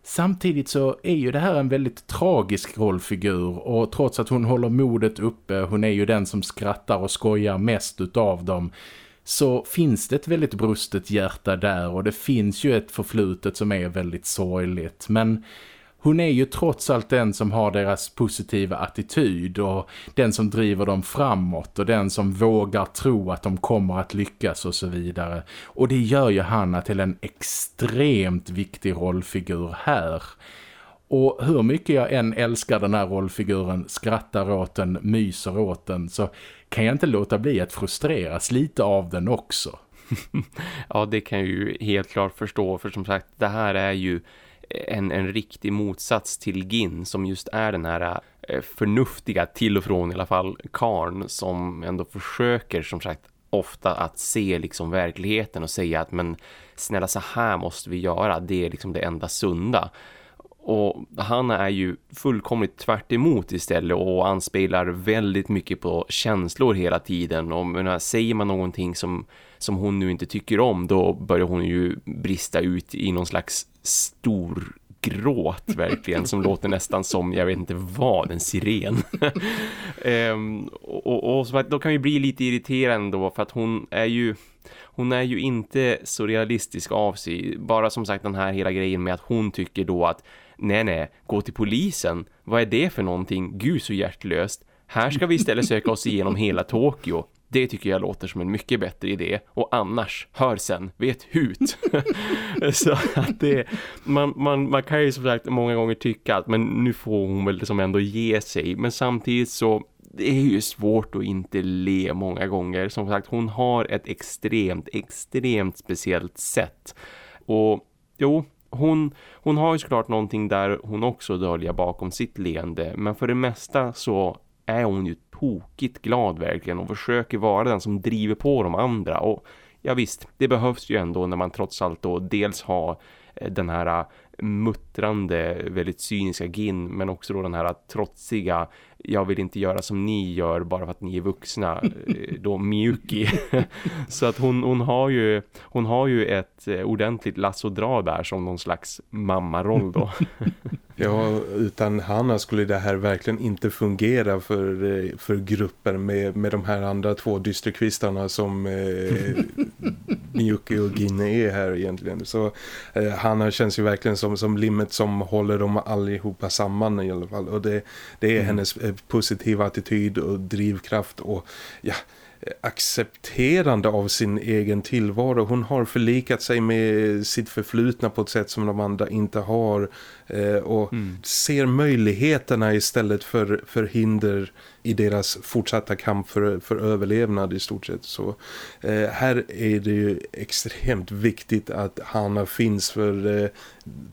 Samtidigt så är ju det här en väldigt tragisk rollfigur och trots att hon håller modet uppe, hon är ju den som skrattar och skojar mest utav dem så finns det ett väldigt brustet hjärta där och det finns ju ett förflutet som är väldigt sorgligt. Men hon är ju trots allt den som har deras positiva attityd och den som driver dem framåt och den som vågar tro att de kommer att lyckas och så vidare. Och det gör ju Hanna till en extremt viktig rollfigur här. Och hur mycket jag än älskar den här rollfiguren, skrattar åt den, myser åt den så kan jag inte låta bli att frustreras lite av den också. ja, det kan jag ju helt klart förstå för som sagt, det här är ju en, en riktig motsats till Gin som just är den här eh, förnuftiga till och från i alla fall karn som ändå försöker som sagt ofta att se liksom verkligheten och säga att men snälla så här måste vi göra, det är liksom det enda sunda. Och han är ju fullkomligt tvärt emot istället och anspelar väldigt mycket på känslor hela tiden. Och menar, äh, säger man någonting som, som hon nu inte tycker om då börjar hon ju brista ut i någon slags stor gråt verkligen som låter nästan som, jag vet inte vad, en siren. ehm, och, och, och då kan vi bli lite irriterande då för att hon är ju hon är ju inte så realistisk av sig. Bara som sagt den här hela grejen med att hon tycker då att nej nej, gå till polisen. Vad är det för någonting? Gud så hjärtlöst. Här ska vi istället söka oss igenom hela Tokyo. Det tycker jag låter som en mycket bättre idé. Och annars, hör sen, vet hut. så att det, man, man, man kan ju som sagt många gånger tycka att men nu får hon väl liksom ändå ge sig. Men samtidigt så det är ju svårt att inte le många gånger. Som sagt, hon har ett extremt, extremt speciellt sätt. Och jo, hon, hon har ju såklart någonting där hon också döljer bakom sitt leende. Men för det mesta så är hon ju tokigt glad verkligen och försöker vara den som driver på de andra. Och ja visst, det behövs ju ändå när man trots allt då dels har eh, den här eh, muttrande, väldigt cyniska Gin men också då den här trotsiga jag vill inte göra som ni gör bara för att ni är vuxna eh, då Miyuki så att hon, hon har ju hon har ju ett eh, ordentligt lass att dra där som någon slags mammaroll då Ja, utan Hanna skulle det här verkligen inte fungera för, eh, för grupper med, med de här andra två dysterkvistarna som eh, Miyuki och Ginne är här egentligen. Så eh, Hanna känns ju verkligen som, som limmet som håller dem allihopa samman i alla fall. Och det, det är mm. hennes eh, positiva attityd och drivkraft och ja accepterande av sin egen tillvaro. Hon har förlikat sig med sitt förflutna på ett sätt som de andra inte har eh, och mm. ser möjligheterna istället för, för hinder i deras fortsatta kamp för, för överlevnad i stort sett. Så eh, här är det ju extremt viktigt att Hanna finns för eh,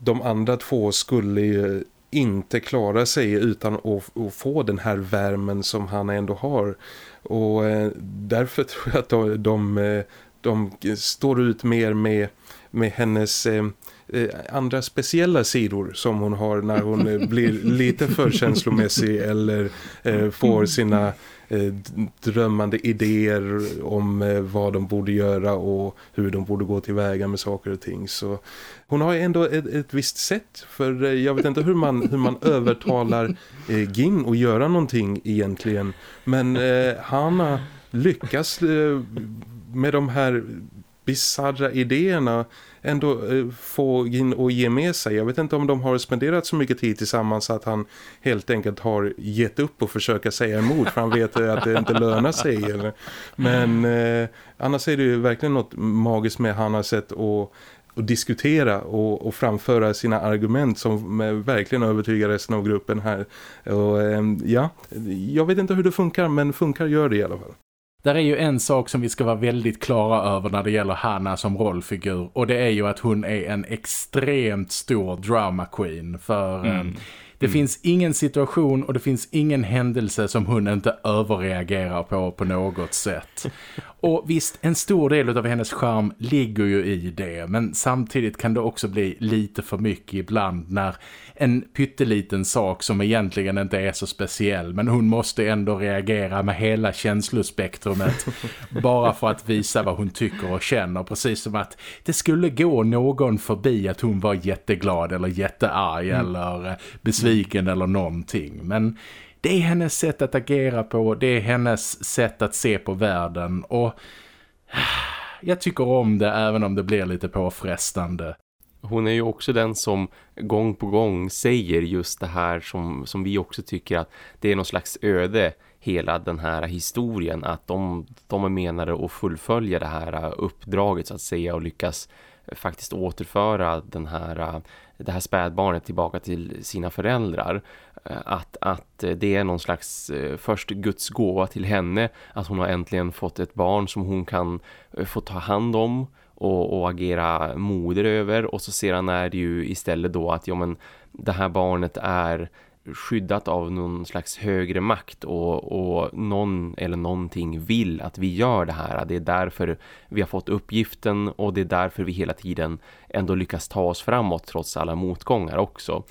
de andra två skulle ju inte klara sig utan att, att, få den här värmen som han ändå har. Och eh, därför tror jag att de, de, eh, de står ut mer med, med hennes eh, andra speciella sidor som hon har när hon blir lite för känslomässig eller eh, får sina Eh, drömmande idéer om eh, vad de borde göra och hur de borde gå tillväga med saker och ting. Så hon har ändå ett, ett visst sätt för eh, jag vet inte hur man, hur man övertalar eh, Gin att göra någonting egentligen. Men eh, Hanna lyckas eh, med de här bizarra idéerna ändå eh, få in och ge med sig. Jag vet inte om de har spenderat så mycket tid tillsammans att han helt enkelt har gett upp och försöka säga emot för han vet att det inte lönar sig. Eller. Men eh, annars är det ju verkligen något magiskt med Hannas sätt att och diskutera och, och, framföra sina argument som eh, verkligen övertygar resten av gruppen här. Och eh, ja, jag vet inte hur det funkar men funkar gör det i alla fall. Där är ju en sak som vi ska vara väldigt klara över när det gäller Hanna som rollfigur och det är ju att hon är en extremt stor drama queen för mm. Ehm, det mm. finns ingen situation och det finns ingen händelse som hon inte överreagerar på på något sätt. Och visst, en stor del av hennes charm ligger ju i det. Men samtidigt kan det också bli lite för mycket ibland när en pytteliten sak som egentligen inte är så speciell. Men hon måste ändå reagera med hela känslospektrumet. bara för att visa vad hon tycker och känner. Precis som att det skulle gå någon förbi att hon var jätteglad eller jättearg mm. eller besviken eller någonting. Men det är hennes sätt att agera på, det är hennes sätt att se på världen och jag tycker om det även om det blir lite påfrestande. Hon är ju också den som gång på gång säger just det här som, som vi också tycker att det är någon slags öde hela den här historien att de, de är menade att fullfölja det här uppdraget så att säga och lyckas faktiskt återföra den här, det här spädbarnet tillbaka till sina föräldrar. Eh, att, att eh, det är någon slags eh, först Guds gåva till henne att hon har äntligen fått ett barn som hon kan få ta hand om och, och agera moder över och så sedan är det ju istället då att ja, men, det här barnet är skyddat av någon slags högre makt och, och någon eller någonting vill att vi gör det här. Det är därför vi har fått uppgiften och det är därför vi hela tiden ändå lyckas ta oss framåt trots alla motgångar också.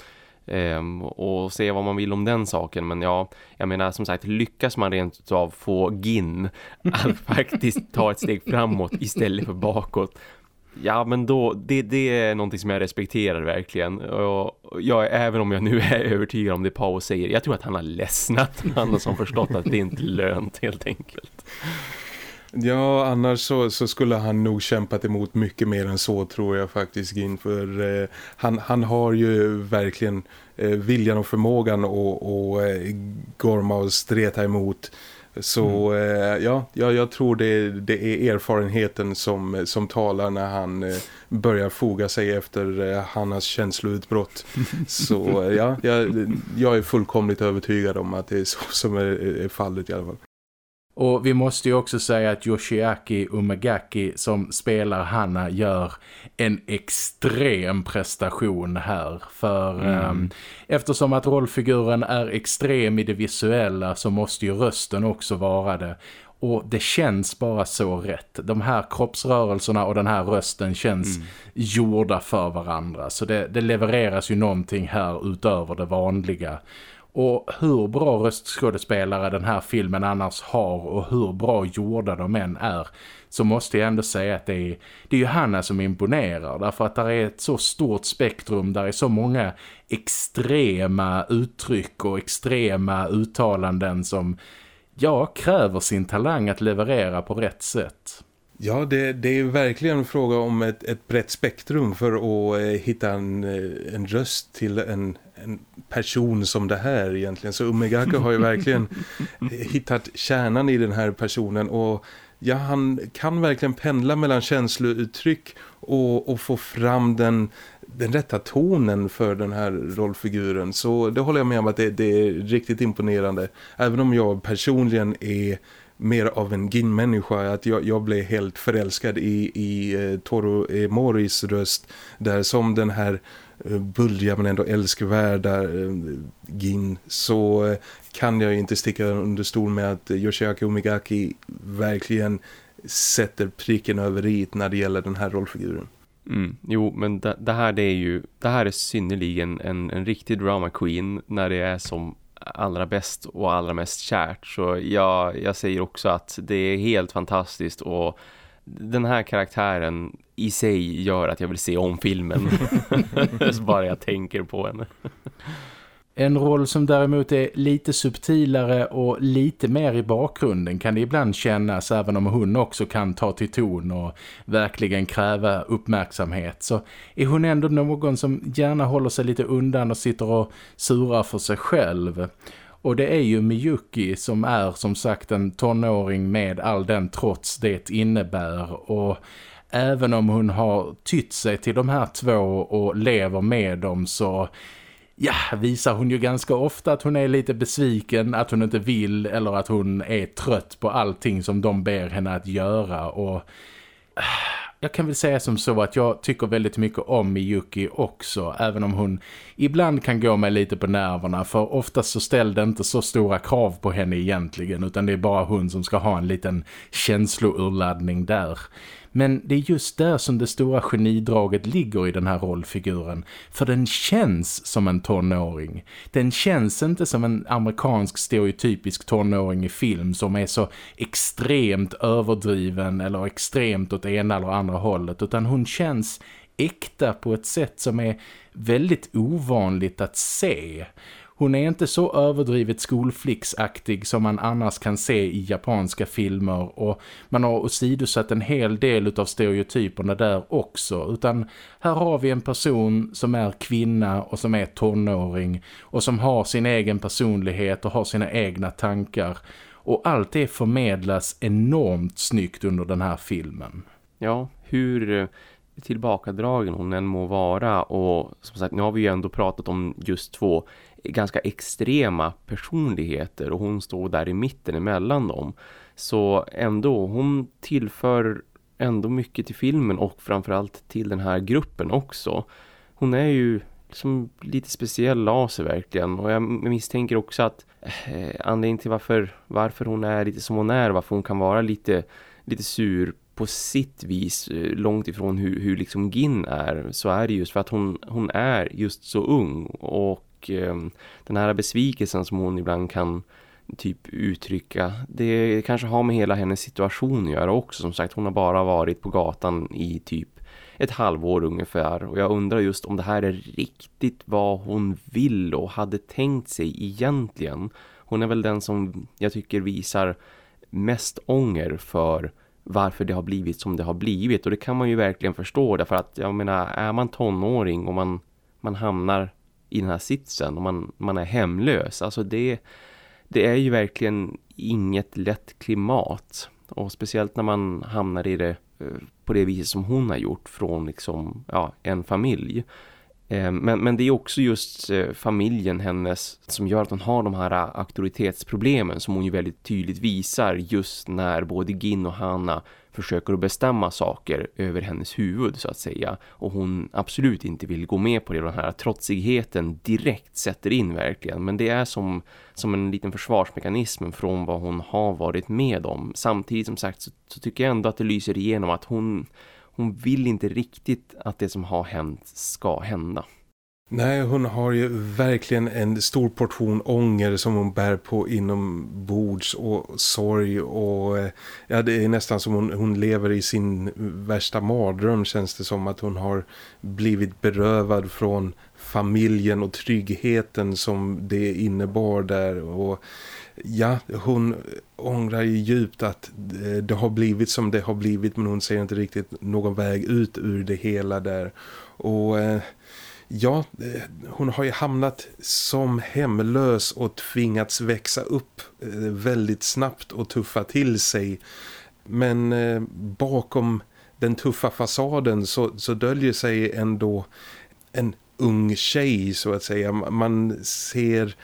Ehm, och se vad man vill om den saken men ja, jag menar som sagt lyckas man rent av få Gin att faktiskt ta ett steg framåt istället för bakåt Ja, men då, det, det är någonting som jag respekterar verkligen. Och jag, även om jag nu är övertygad om det Pao säger, jag tror att han har ledsnat. Han har som förstått att det inte är lönt helt enkelt. Ja, annars så, så, skulle han nog kämpat emot mycket mer än så tror jag faktiskt inför eh, han, han har ju verkligen eh, viljan och förmågan att och, eh, gorma och streta emot så mm. eh, ja, ja, jag tror det, det är erfarenheten som, som talar när han eh, börjar foga sig efter eh, Hannas känsloutbrott. så ja, jag, jag är fullkomligt övertygad om att det är så som är, är fallet i alla fall. Och vi måste ju också säga att Yoshiaki Umegaki som spelar Hanna gör en extrem prestation här. För mm. um, eftersom att rollfiguren är extrem i det visuella så måste ju rösten också vara det. Och det känns bara så rätt. De här kroppsrörelserna och den här rösten känns mm. gjorda för varandra. Så det, det levereras ju någonting här utöver det vanliga. Och hur bra röstskådespelare den här filmen annars har och hur bra gjorda de än är så måste jag ändå säga att det är, det är ju Hanna som imponerar därför att det är ett så stort spektrum, där är så många extrema uttryck och extrema uttalanden som ja, kräver sin talang att leverera på rätt sätt. Ja, det, det är verkligen en fråga om ett, ett brett spektrum för att eh, hitta en, eh, en röst till en, en person som det här egentligen. Så Umegaka har ju verkligen hittat kärnan i den här personen och ja, han kan verkligen pendla mellan känslouttryck och, och få fram den, den rätta tonen för den här rollfiguren. Så det håller jag med om att det, det är riktigt imponerande. Även om jag personligen är mer av en gin-människa att jag, jag blev helt förälskad i, i uh, Toro Moris röst där som den här Eh, bulliga men ändå älskvärda eh, gin så eh, kan jag inte sticka under stol med att Yoshiaki Omigaki verkligen sätter pricken över i när det gäller den här rollfiguren. Mm, jo, men det, det, här det är ju det här är synnerligen en, en riktig drama queen när det är som allra bäst och allra mest kärt. Så jag, jag säger också att det är helt fantastiskt och den här karaktären i sig gör att jag vill se om filmen. bara jag tänker på henne. En roll som däremot är lite subtilare och lite mer i bakgrunden kan det ibland kännas även om hon också kan ta till ton och verkligen kräva uppmärksamhet så är hon ändå någon som gärna håller sig lite undan och sitter och surar för sig själv. Och det är ju Miyuki som är som sagt en tonåring med all den trots det innebär. Och även om hon har tytt sig till de här två och lever med dem så ja, visar hon ju ganska ofta att hon är lite besviken, att hon inte vill eller att hon är trött på allting som de ber henne att göra. Och jag kan väl säga som så att jag tycker väldigt mycket om Miyuki också, även om hon ibland kan gå mig lite på nerverna för oftast så ställde inte så stora krav på henne egentligen utan det är bara hon som ska ha en liten känslourladdning där. Men det är just där som det stora genidraget ligger i den här rollfiguren. För den känns som en tonåring. Den känns inte som en amerikansk stereotypisk tonåring i film som är så extremt överdriven eller extremt åt ena eller andra hållet. Utan hon känns äkta på ett sätt som är väldigt ovanligt att se. Hon är inte så överdrivet skolflicksaktig som man annars kan se i japanska filmer och man har åsidosatt en hel del av stereotyperna där också utan här har vi en person som är kvinna och som är tonåring och som har sin egen personlighet och har sina egna tankar och allt det förmedlas enormt snyggt under den här filmen. Ja, hur eh, tillbakadragen hon än må vara och som sagt, nu har vi ju ändå pratat om just två ganska extrema personligheter och hon står där i mitten emellan dem. Så ändå, hon tillför ändå mycket till filmen och framförallt till den här gruppen också. Hon är ju som lite speciell laser sig verkligen. Och jag misstänker också att eh, anledningen till varför, varför hon är lite som hon är, varför hon kan vara lite, lite sur på sitt vis eh, långt ifrån hur, hur liksom Gin är så är det just för att hon, hon är just så ung och och ehm, den här besvikelsen som hon ibland kan typ uttrycka det kanske har med hela hennes situation att göra också. Som sagt hon har bara varit på gatan i typ ett halvår ungefär. Och jag undrar just om det här är riktigt vad hon vill och hade tänkt sig egentligen. Hon är väl den som jag tycker visar mest ånger för varför det har blivit som det har blivit. Och det kan man ju verkligen förstå. Därför att jag menar är man tonåring och man, man hamnar i den här sitsen och man, man är hemlös alltså det, det är ju verkligen inget lätt klimat och speciellt när man hamnar i det eh, på det viset som hon har gjort från liksom, ja, en familj. Eh, men, men det är också just eh, familjen hennes som gör att hon har de här auktoritetsproblemen som hon ju väldigt tydligt visar just när både Gin och Hanna försöker att bestämma saker över hennes huvud så att säga. Och hon absolut inte vill gå med på det. Den här trotsigheten direkt sätter in verkligen. Men det är som, som en liten försvarsmekanism från vad hon har varit med om. Samtidigt som sagt så, så tycker jag ändå att det lyser igenom att hon, hon vill inte riktigt att det som har hänt ska hända. Nej, hon har ju verkligen en stor portion ånger som hon bär på inombords och sorg och eh, ja, det är nästan som hon, hon lever i sin värsta mardröm känns det som att hon har blivit berövad från familjen och tryggheten som det innebar där. Och ja, hon ångrar ju djupt att eh, det har blivit som det har blivit men hon ser inte riktigt någon väg ut ur det hela där. Och eh, ja, eh, hon har ju hamnat som hemlös och tvingats växa upp eh, väldigt snabbt och tuffa till sig. Men eh, bakom den tuffa fasaden så, så döljer sig ändå en ung tjej så att säga. Man ser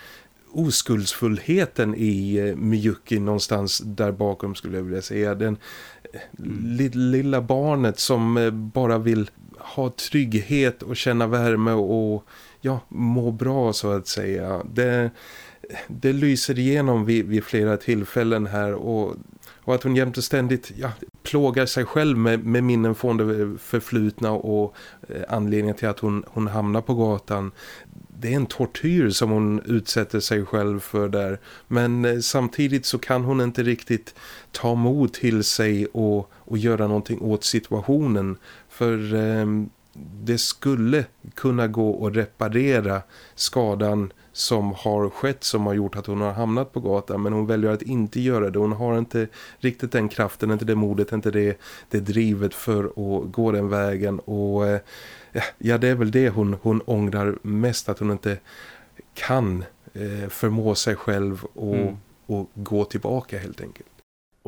oskuldsfullheten i Miyuki någonstans där bakom skulle jag vilja säga. Den mm. lilla barnet som bara vill ha trygghet och känna värme och ja, må bra så att säga. Det, det lyser igenom vid, vid flera tillfällen här och, och att hon jämt och ständigt ja, plågar sig själv med, med minnen från det förflutna och eh, anledningen till att hon, hon hamnar på gatan det är en tortyr som hon utsätter sig själv för där. Men eh, samtidigt så kan hon inte riktigt ta mod till sig och, och göra någonting åt situationen. För eh, det skulle kunna gå att reparera skadan som har skett som har gjort att hon har hamnat på gatan men hon väljer att inte göra det. Hon har inte riktigt den kraften, inte det modet, inte det, det drivet för att gå den vägen och eh, ja det är väl det hon, hon ångrar mest att hon inte kan eh, förmå sig själv och, mm. och gå tillbaka helt enkelt.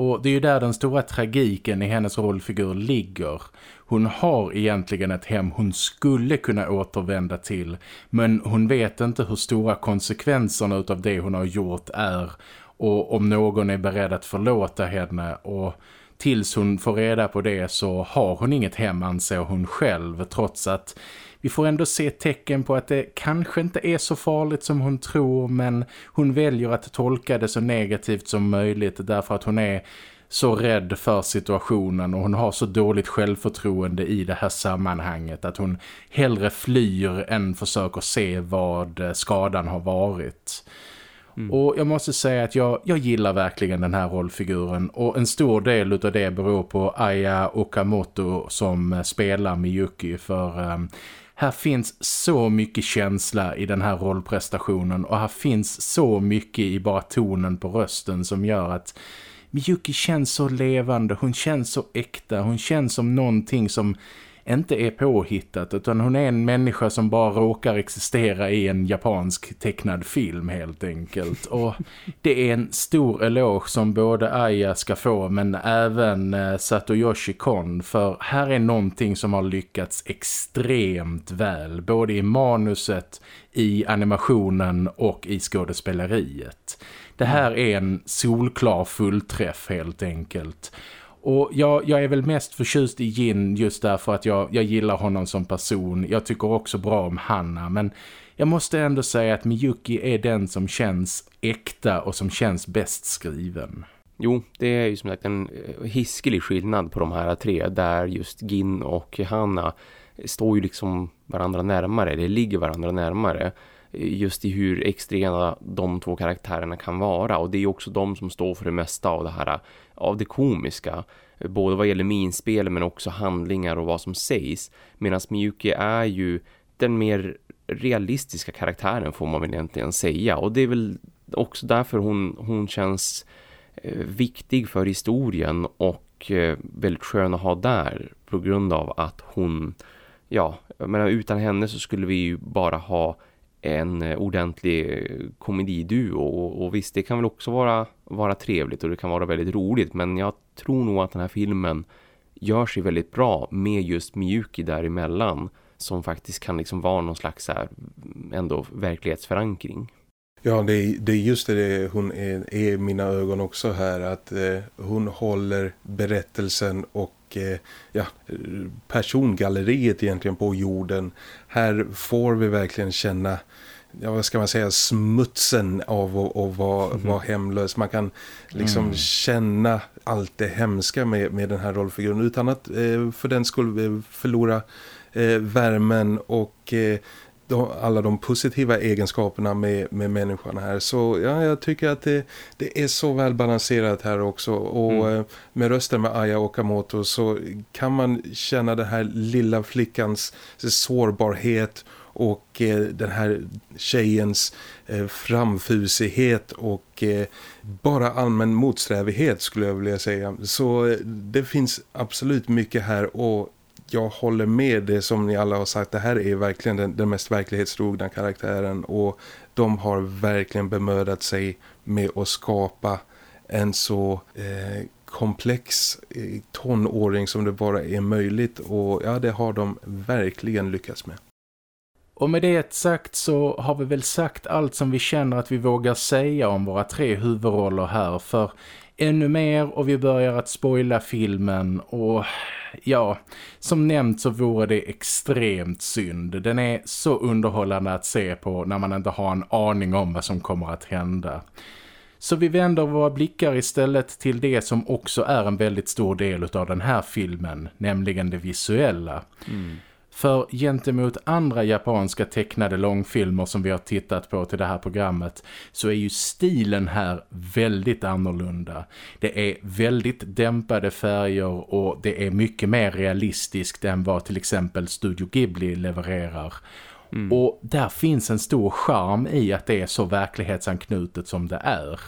Och det är ju där den stora tragiken i hennes rollfigur ligger. Hon har egentligen ett hem hon skulle kunna återvända till. Men hon vet inte hur stora konsekvenserna av det hon har gjort är. Och om någon är beredd att förlåta henne. Och tills hon får reda på det så har hon inget hem anser hon själv. Trots att vi får ändå se tecken på att det kanske inte är så farligt som hon tror men hon väljer att tolka det så negativt som möjligt därför att hon är så rädd för situationen och hon har så dåligt självförtroende i det här sammanhanget att hon hellre flyr än försöker se vad skadan har varit. Mm. Och jag måste säga att jag, jag gillar verkligen den här rollfiguren och en stor del av det beror på Aya Okamoto som spelar Miyuki för um, här finns så mycket känsla i den här rollprestationen och här finns så mycket i bara tonen på rösten som gör att Miyuki känns så levande, hon känns så äkta, hon känns som någonting som inte är påhittat utan hon är en människa som bara råkar existera i en japansk tecknad film helt enkelt. Och det är en stor eloge som både Aya ska få men även eh, Satoyoshi Kon för här är någonting som har lyckats extremt väl både i manuset, i animationen och i skådespeleriet. Det här är en solklar fullträff helt enkelt. Och jag, jag är väl mest förtjust i Jin just därför att jag, jag gillar honom som person. Jag tycker också bra om Hanna men jag måste ändå säga att Miyuki är den som känns äkta och som känns bäst skriven. Jo, det är ju som sagt en eh, hiskelig skillnad på de här tre där just Gin och Hanna står ju liksom varandra närmare, eller ligger varandra närmare just i hur extrema de två karaktärerna kan vara. Och det är också de som står för det mesta av det här av det komiska. Både vad gäller minspel men också handlingar och vad som sägs. Medan Miyuki är ju den mer realistiska karaktären får man väl egentligen säga. Och det är väl också därför hon, hon känns eh, viktig för historien och eh, väldigt skön att ha där på grund av att hon ja, men utan henne så skulle vi ju bara ha en eh, ordentlig eh, komediduo och, och visst det kan väl också vara, vara trevligt och det kan vara väldigt roligt men jag tror nog att den här filmen gör sig väldigt bra med just Miyuki däremellan som faktiskt kan liksom vara någon slags här, mm, ändå verklighetsförankring. Ja, det är, det är just det hon är, är i mina ögon också här. Att eh, hon håller berättelsen och eh, ja, persongalleriet egentligen på jorden. Här får vi verkligen känna ja, vad ska man säga, smutsen av att, vara, mm. vara hemlös. Man kan liksom mm. känna allt det hemska med, med den här rollfiguren utan att eh, för den skulle eh, förlora eh, värmen och eh, alla de positiva egenskaperna med, med människan här. Så ja, jag tycker att det, det är så väl balanserat här också. Och mm. Eh, med rösten med Aya Okamoto så kan man känna den här lilla flickans sårbarhet och eh, den här tjejens eh, framfusighet och eh, bara allmän motsträvighet skulle jag vilja säga. Så det finns absolut mycket här och jag håller med det som ni alla har sagt. Det här är verkligen den, den mest verklighetstrogna karaktären och de har verkligen bemödat sig med att skapa en så eh, komplex eh, tonåring som det bara är möjligt och ja det har de verkligen lyckats med. Och med det sagt så har vi väl sagt allt som vi känner att vi vågar säga om våra tre huvudroller här för ännu mer och vi börjar att spoila filmen och ja, som nämnt så vore det extremt synd. Den är så underhållande att se på när man inte har en aning om vad som kommer att hända. Så vi vänder våra blickar istället till det som också är en väldigt stor del av den här filmen, nämligen det visuella. Mm. För gentemot andra japanska tecknade långfilmer som vi har tittat på till det här programmet så är ju stilen här väldigt annorlunda. Det är väldigt dämpade färger och det är mycket mer realistiskt än vad till exempel Studio Ghibli levererar. Mm. Och där finns en stor charm i att det är så verklighetsanknutet som det är.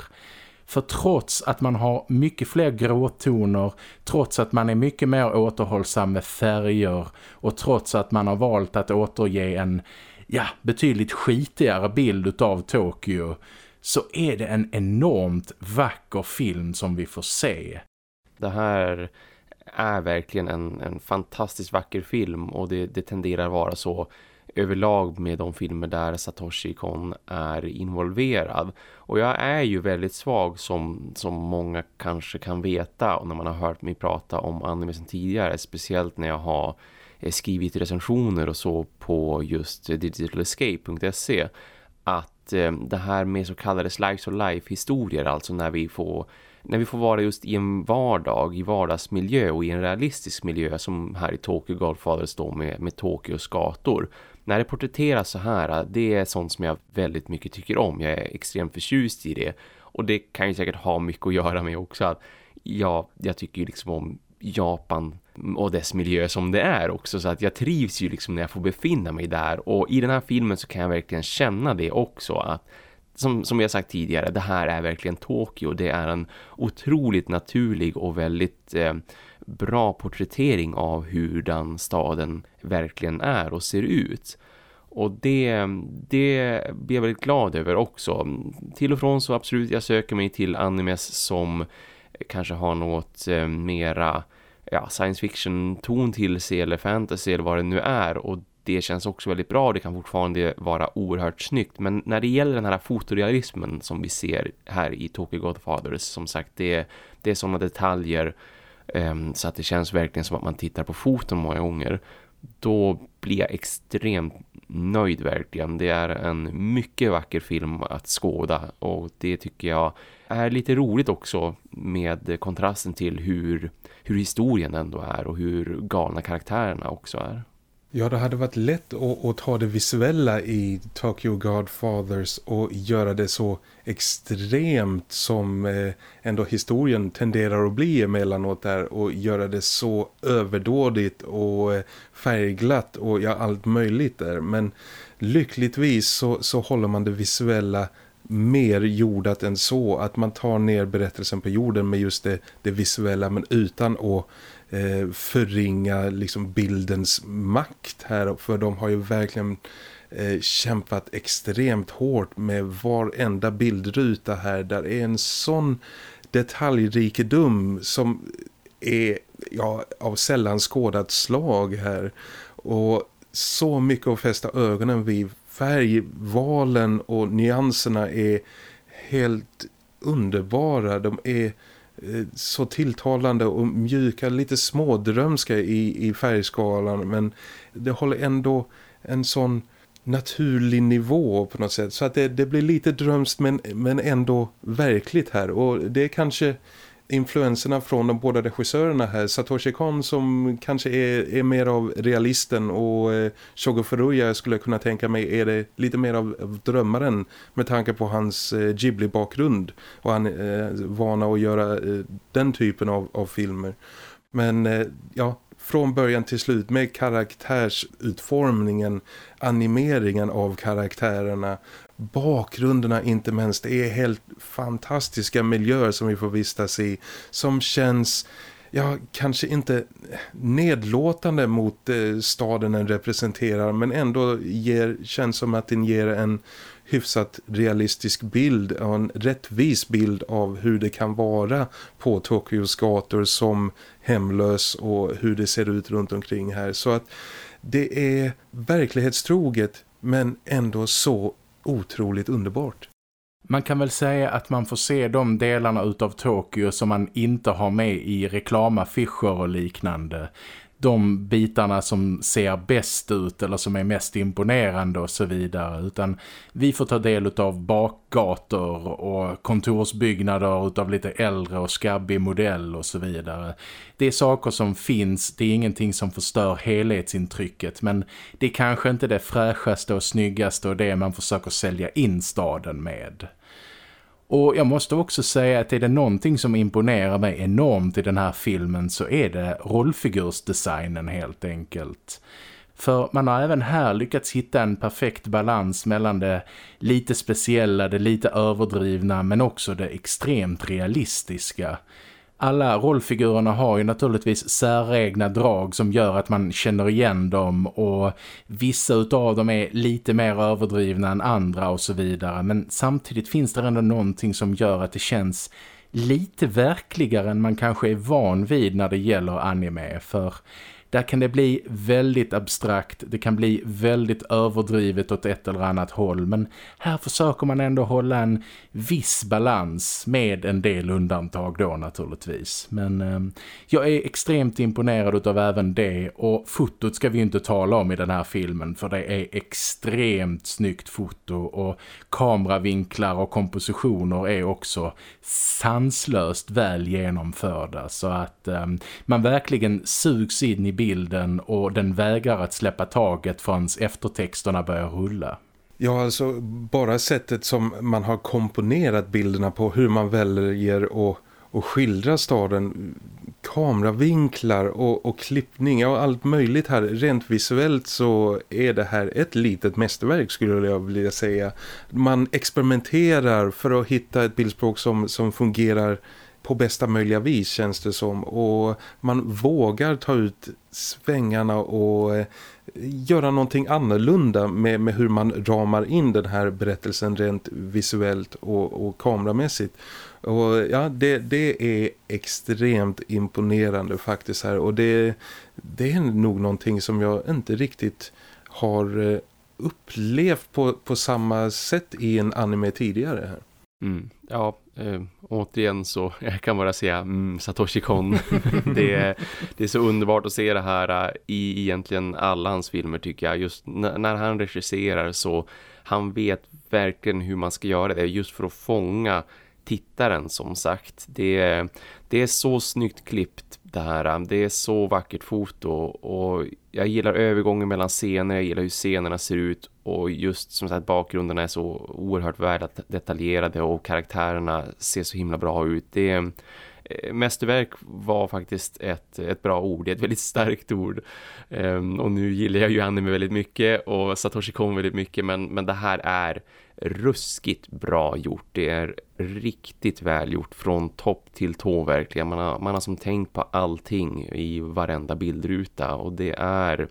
För trots att man har mycket fler gråtoner, trots att man är mycket mer återhållsam med färger och trots att man har valt att återge en ja, betydligt skitigare bild av Tokyo så är det en enormt vacker film som vi får se. Det här är verkligen en, en fantastiskt vacker film och det, det tenderar att vara så överlag med de filmer där Satoshi Kon är involverad. Och jag är ju väldigt svag som, som många kanske kan veta och när man har hört mig prata om anime sedan tidigare. Speciellt när jag har eh, skrivit recensioner och så på just digitalescape.se att eh, det här med så kallade slice of life historier, alltså när vi får när vi får vara just i en vardag, i vardagsmiljö och i en realistisk miljö som här i Tokyo Godfathers då med, med Tokyos gator när det porträtteras så här, äh, det är sånt som jag väldigt mycket tycker om. Jag är extremt förtjust i det. Och det kan ju säkert ha mycket att göra med också att ja, jag tycker ju liksom om Japan och dess miljö som det är också så att jag trivs ju liksom när jag får befinna mig där och i den här filmen så kan jag verkligen känna det också att som, som jag sagt tidigare, det här är verkligen Tokyo. Det är en otroligt naturlig och väldigt eh, bra porträttering av hur den staden verkligen är och ser ut. Och det, det blir jag väldigt glad över också. Till och från så absolut jag söker mig till animes som kanske har något eh, mera ja, science fiction ton till sig eller fantasy eller vad det nu är och det känns också väldigt bra. Det kan fortfarande vara oerhört snyggt. Men när det gäller den här fotorealismen som vi ser här i Tokyo Godfathers som sagt det, det är sådana detaljer Ehm, så att det känns verkligen som att man tittar på foton många gånger då blir jag extremt nöjd verkligen. Det är en mycket vacker film att skåda och det tycker jag är lite roligt också med kontrasten till hur, hur historien ändå är och hur galna karaktärerna också är. Ja, det hade varit lätt att, att, ta det visuella i Tokyo Godfathers och göra det så extremt som eh, ändå historien tenderar att bli emellanåt där och göra det så överdådigt och eh, färgglatt och ja, allt möjligt där. Men lyckligtvis så, så håller man det visuella mer jordat än så. Att man tar ner berättelsen på jorden med just det, det visuella men utan att eh, förringa liksom bildens makt här. För de har ju verkligen eh, kämpat extremt hårt med varenda bildruta här. Där är en sån detaljrikedom som är ja, av sällan skådat slag här. Och så mycket att fästa ögonen vid. Färgvalen och nyanserna är helt underbara. De är Eh, Eh, så tilltalande och mjuka, lite smådrömska i, i färgskalan men det håller ändå en sån naturlig nivå på något sätt. Så att det, det blir lite drömst men, men ändå verkligt här. Och det är kanske influenserna från de båda regissörerna här. Satoshi Kon som kanske är, är mer av realisten och eh, Shogo Furuya skulle jag kunna tänka mig är det lite mer av, av drömmaren med tanke på hans eh, Ghibli-bakgrund och han eh, vana att göra eh, den typen av, av filmer. Men eh, ja, från början till slut med karaktärsutformningen, animeringen av karaktärerna bakgrunderna inte minst. Det är helt fantastiska miljöer som vi får vistas i som känns ja, kanske inte nedlåtande mot eh, staden den representerar men ändå ger, känns som att den ger en hyfsat realistisk bild och en rättvis bild av hur det kan vara på Tokyos gator som hemlös och hur det ser ut runt omkring här. Så att det är verklighetstroget men ändå så otroligt underbart. Man kan väl säga att man får se de delarna utav Tokyo som man inte har med i reklamaffischer och liknande de bitarna som ser bäst ut eller som är mest imponerande och så vidare utan vi får ta del av bakgator och kontorsbyggnader utav lite äldre och skabbig modell och så vidare. Det är saker som finns, det är ingenting som förstör helhetsintrycket men det är kanske inte det fräschaste och snyggaste och det man försöker sälja in staden med. Och jag måste också säga att är det någonting som imponerar mig enormt i den här filmen så är det rollfigursdesignen helt enkelt. För man har även här lyckats hitta en perfekt balans mellan det lite speciella, det lite överdrivna men också det extremt realistiska alla rollfigurerna har ju naturligtvis säregna drag som gör att man känner igen dem och vissa av dem är lite mer överdrivna än andra och så vidare. Men samtidigt finns det ändå någonting som gör att det känns lite verkligare än man kanske är van vid när det gäller anime för där kan det bli väldigt abstrakt, det kan bli väldigt överdrivet åt ett eller annat håll men här försöker man ändå hålla en viss balans med en del undantag då naturligtvis. Men eh, jag är extremt imponerad av även det och fotot ska vi inte tala om i den här filmen för det är extremt snyggt foto och kameravinklar och kompositioner är också sanslöst väl genomförda så att eh, man verkligen sugs in i bilden och den vägrar att släppa taget förrän eftertexterna börjar rulla. Ja, alltså bara sättet som man har komponerat bilderna på hur man väljer att, att skildra staden kameravinklar och, och klippning och allt möjligt här. Rent visuellt så är det här ett litet mästerverk skulle jag vilja säga. Man experimenterar för att hitta ett bildspråk som, som fungerar på bästa möjliga vis känns det som och man vågar ta ut svängarna och eh, göra någonting annorlunda med, med hur man ramar in den här berättelsen rent visuellt och, och kameramässigt. Och ja, det, det är extremt imponerande faktiskt här och det, det är nog någonting som jag inte riktigt har eh, upplevt på, på samma sätt i en anime tidigare här. Mm. Ja, eh, återigen så jag kan bara säga mm, Satoshi Kon. det, är, det är så underbart att se det här uh, i egentligen alla hans filmer tycker jag. Just när han regisserar så han vet verkligen hur man ska göra det just för att fånga tittaren som sagt. Det, det är så snyggt klippt det här. Det är så vackert foto och jag gillar övergången mellan scener, jag gillar hur scenerna ser ut och just som sagt bakgrunderna är så oerhört väl detaljerade och karaktärerna ser så himla bra ut. Det eh, mästerverk var faktiskt ett, ett bra ord, ett väldigt starkt ord. Um, och nu gillar jag ju anime väldigt mycket och Satoshi Kon väldigt mycket men, men det här är ruskigt bra gjort. Det är riktigt väl gjort från topp till tå verkligen. Man har, man har som tänkt på allting i varenda bildruta och det är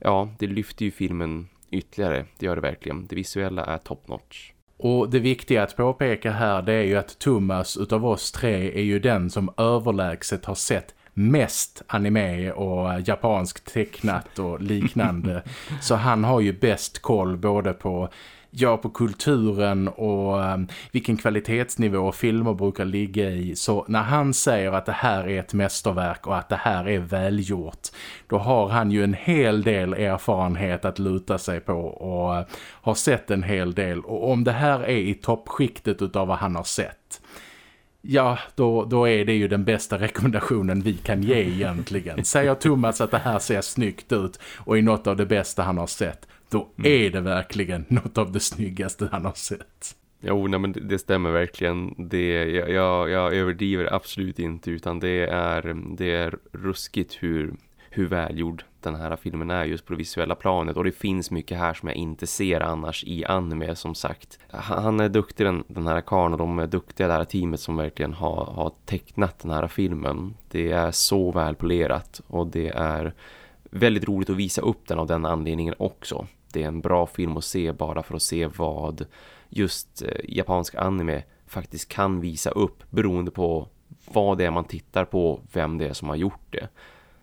ja, det lyfter ju filmen ytterligare. Det gör det verkligen. Det visuella är top notch. Och det viktiga att påpeka här det är ju att Thomas utav oss tre är ju den som överlägset har sett mest anime och japansk tecknat och liknande. Så han har ju bäst koll både på ja, på kulturen och ehm, vilken kvalitetsnivå filmer brukar ligga i. Så när han säger att det här är ett mästerverk och att det här är välgjort, då har han ju en hel del erfarenhet att luta sig på och eh, har sett en hel del. Och om det här är i toppskiktet utav vad han har sett, ja, då, då är det ju den bästa rekommendationen vi kan ge egentligen. Säger Thomas att det här ser snyggt ut och är något av det bästa han har sett, då mm. är det verkligen något av det snyggaste han har sett. Jo, nej, men det, stämmer verkligen. Det, jag, jag, överdriver absolut inte utan det är, det är ruskigt hur, hur välgjord den här filmen är just på det visuella planet och det finns mycket här som jag inte ser annars i anime som sagt. Han är duktig den, den här karn och de är duktiga det här teamet som verkligen har, har tecknat den här filmen. Det är så välpolerat och det är väldigt roligt att visa upp den av den anledningen också det är en bra film att se bara för att se vad just eh, japansk anime faktiskt kan visa upp beroende på vad det är man tittar på, vem det är som har gjort det.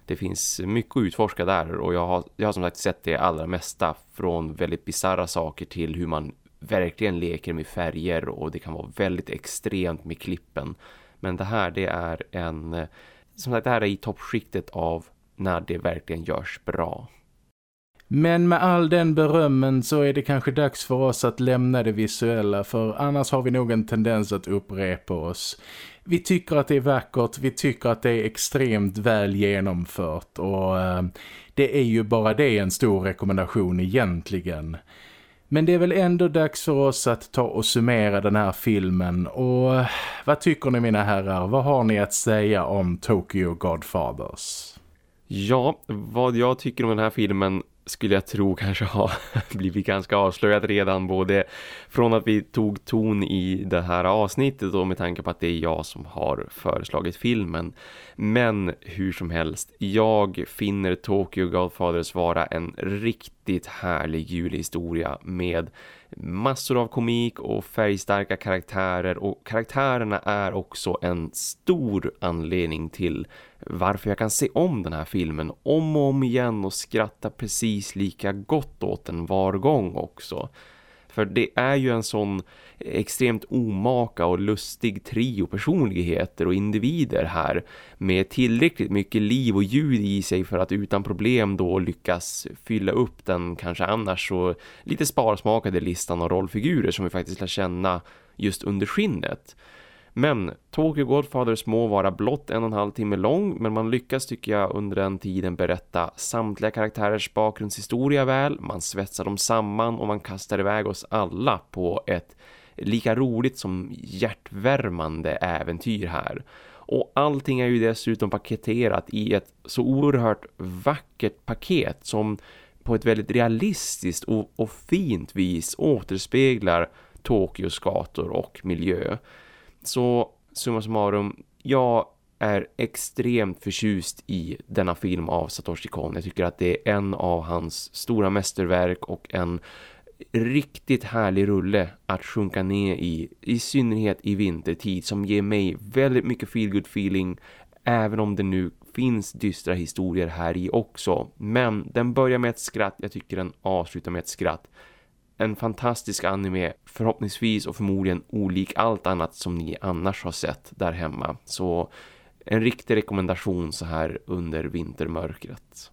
Det finns mycket att utforska där och jag har, jag har som sagt sett det allra mesta från väldigt bizarra saker till hur man verkligen leker med färger och det kan vara väldigt extremt med klippen. Men det här det är en, eh, som sagt det här är i toppskiktet av när det verkligen görs bra. Men med all den berömmen så är det kanske dags för oss att lämna det visuella för annars har vi nog en tendens att upprepa oss. Vi tycker att det är vackert, vi tycker att det är extremt väl genomfört och eh, det är ju bara det en stor rekommendation egentligen. Men det är väl ändå dags för oss att ta och summera den här filmen och eh, vad tycker ni mina herrar? Vad har ni att säga om Tokyo Godfathers? Ja, vad jag tycker om den här filmen skulle jag tro kanske ha blivit ganska avslöjat redan både från att vi tog ton i det här avsnittet och med tanke på att det är jag som har föreslagit filmen. Men hur som helst, jag finner Tokyo Godfathers vara en riktigt härlig julhistoria med massor av komik och färgstarka karaktärer och karaktärerna är också en stor anledning till varför jag kan se om den här filmen om och om igen och skratta precis lika gott åt den var gång också. För det är ju en sån extremt omaka och lustig trio personligheter och individer här med tillräckligt mycket liv och ljud i sig för att utan problem då lyckas fylla upp den kanske annars så lite sparsmakade listan av rollfigurer som vi faktiskt lär känna just under skinnet. Men Tokyo Godfathers må vara blott en och en halv timme lång men man lyckas tycker jag under den tiden berätta samtliga karaktärers bakgrundshistoria väl. Man svetsar dem samman och man kastar iväg oss alla på ett lika roligt som hjärtvärmande äventyr här. Och allting är ju dessutom paketerat i ett så oerhört vackert paket som på ett väldigt realistiskt och, och fint vis återspeglar Tokyos gator och miljö. Så summa summarum, jag är extremt förtjust i denna film av Satoshi Kon. Jag tycker att det är en av hans stora mästerverk och en riktigt härlig rulle att sjunka ner i, i synnerhet i vintertid som ger mig väldigt mycket feel good feeling även om det nu finns dystra historier här i också. Men den börjar med ett skratt, jag tycker den avslutar med ett skratt en fantastisk anime, förhoppningsvis och förmodligen olik allt annat som ni annars har sett där hemma. Så en riktig rekommendation så här under vintermörkret.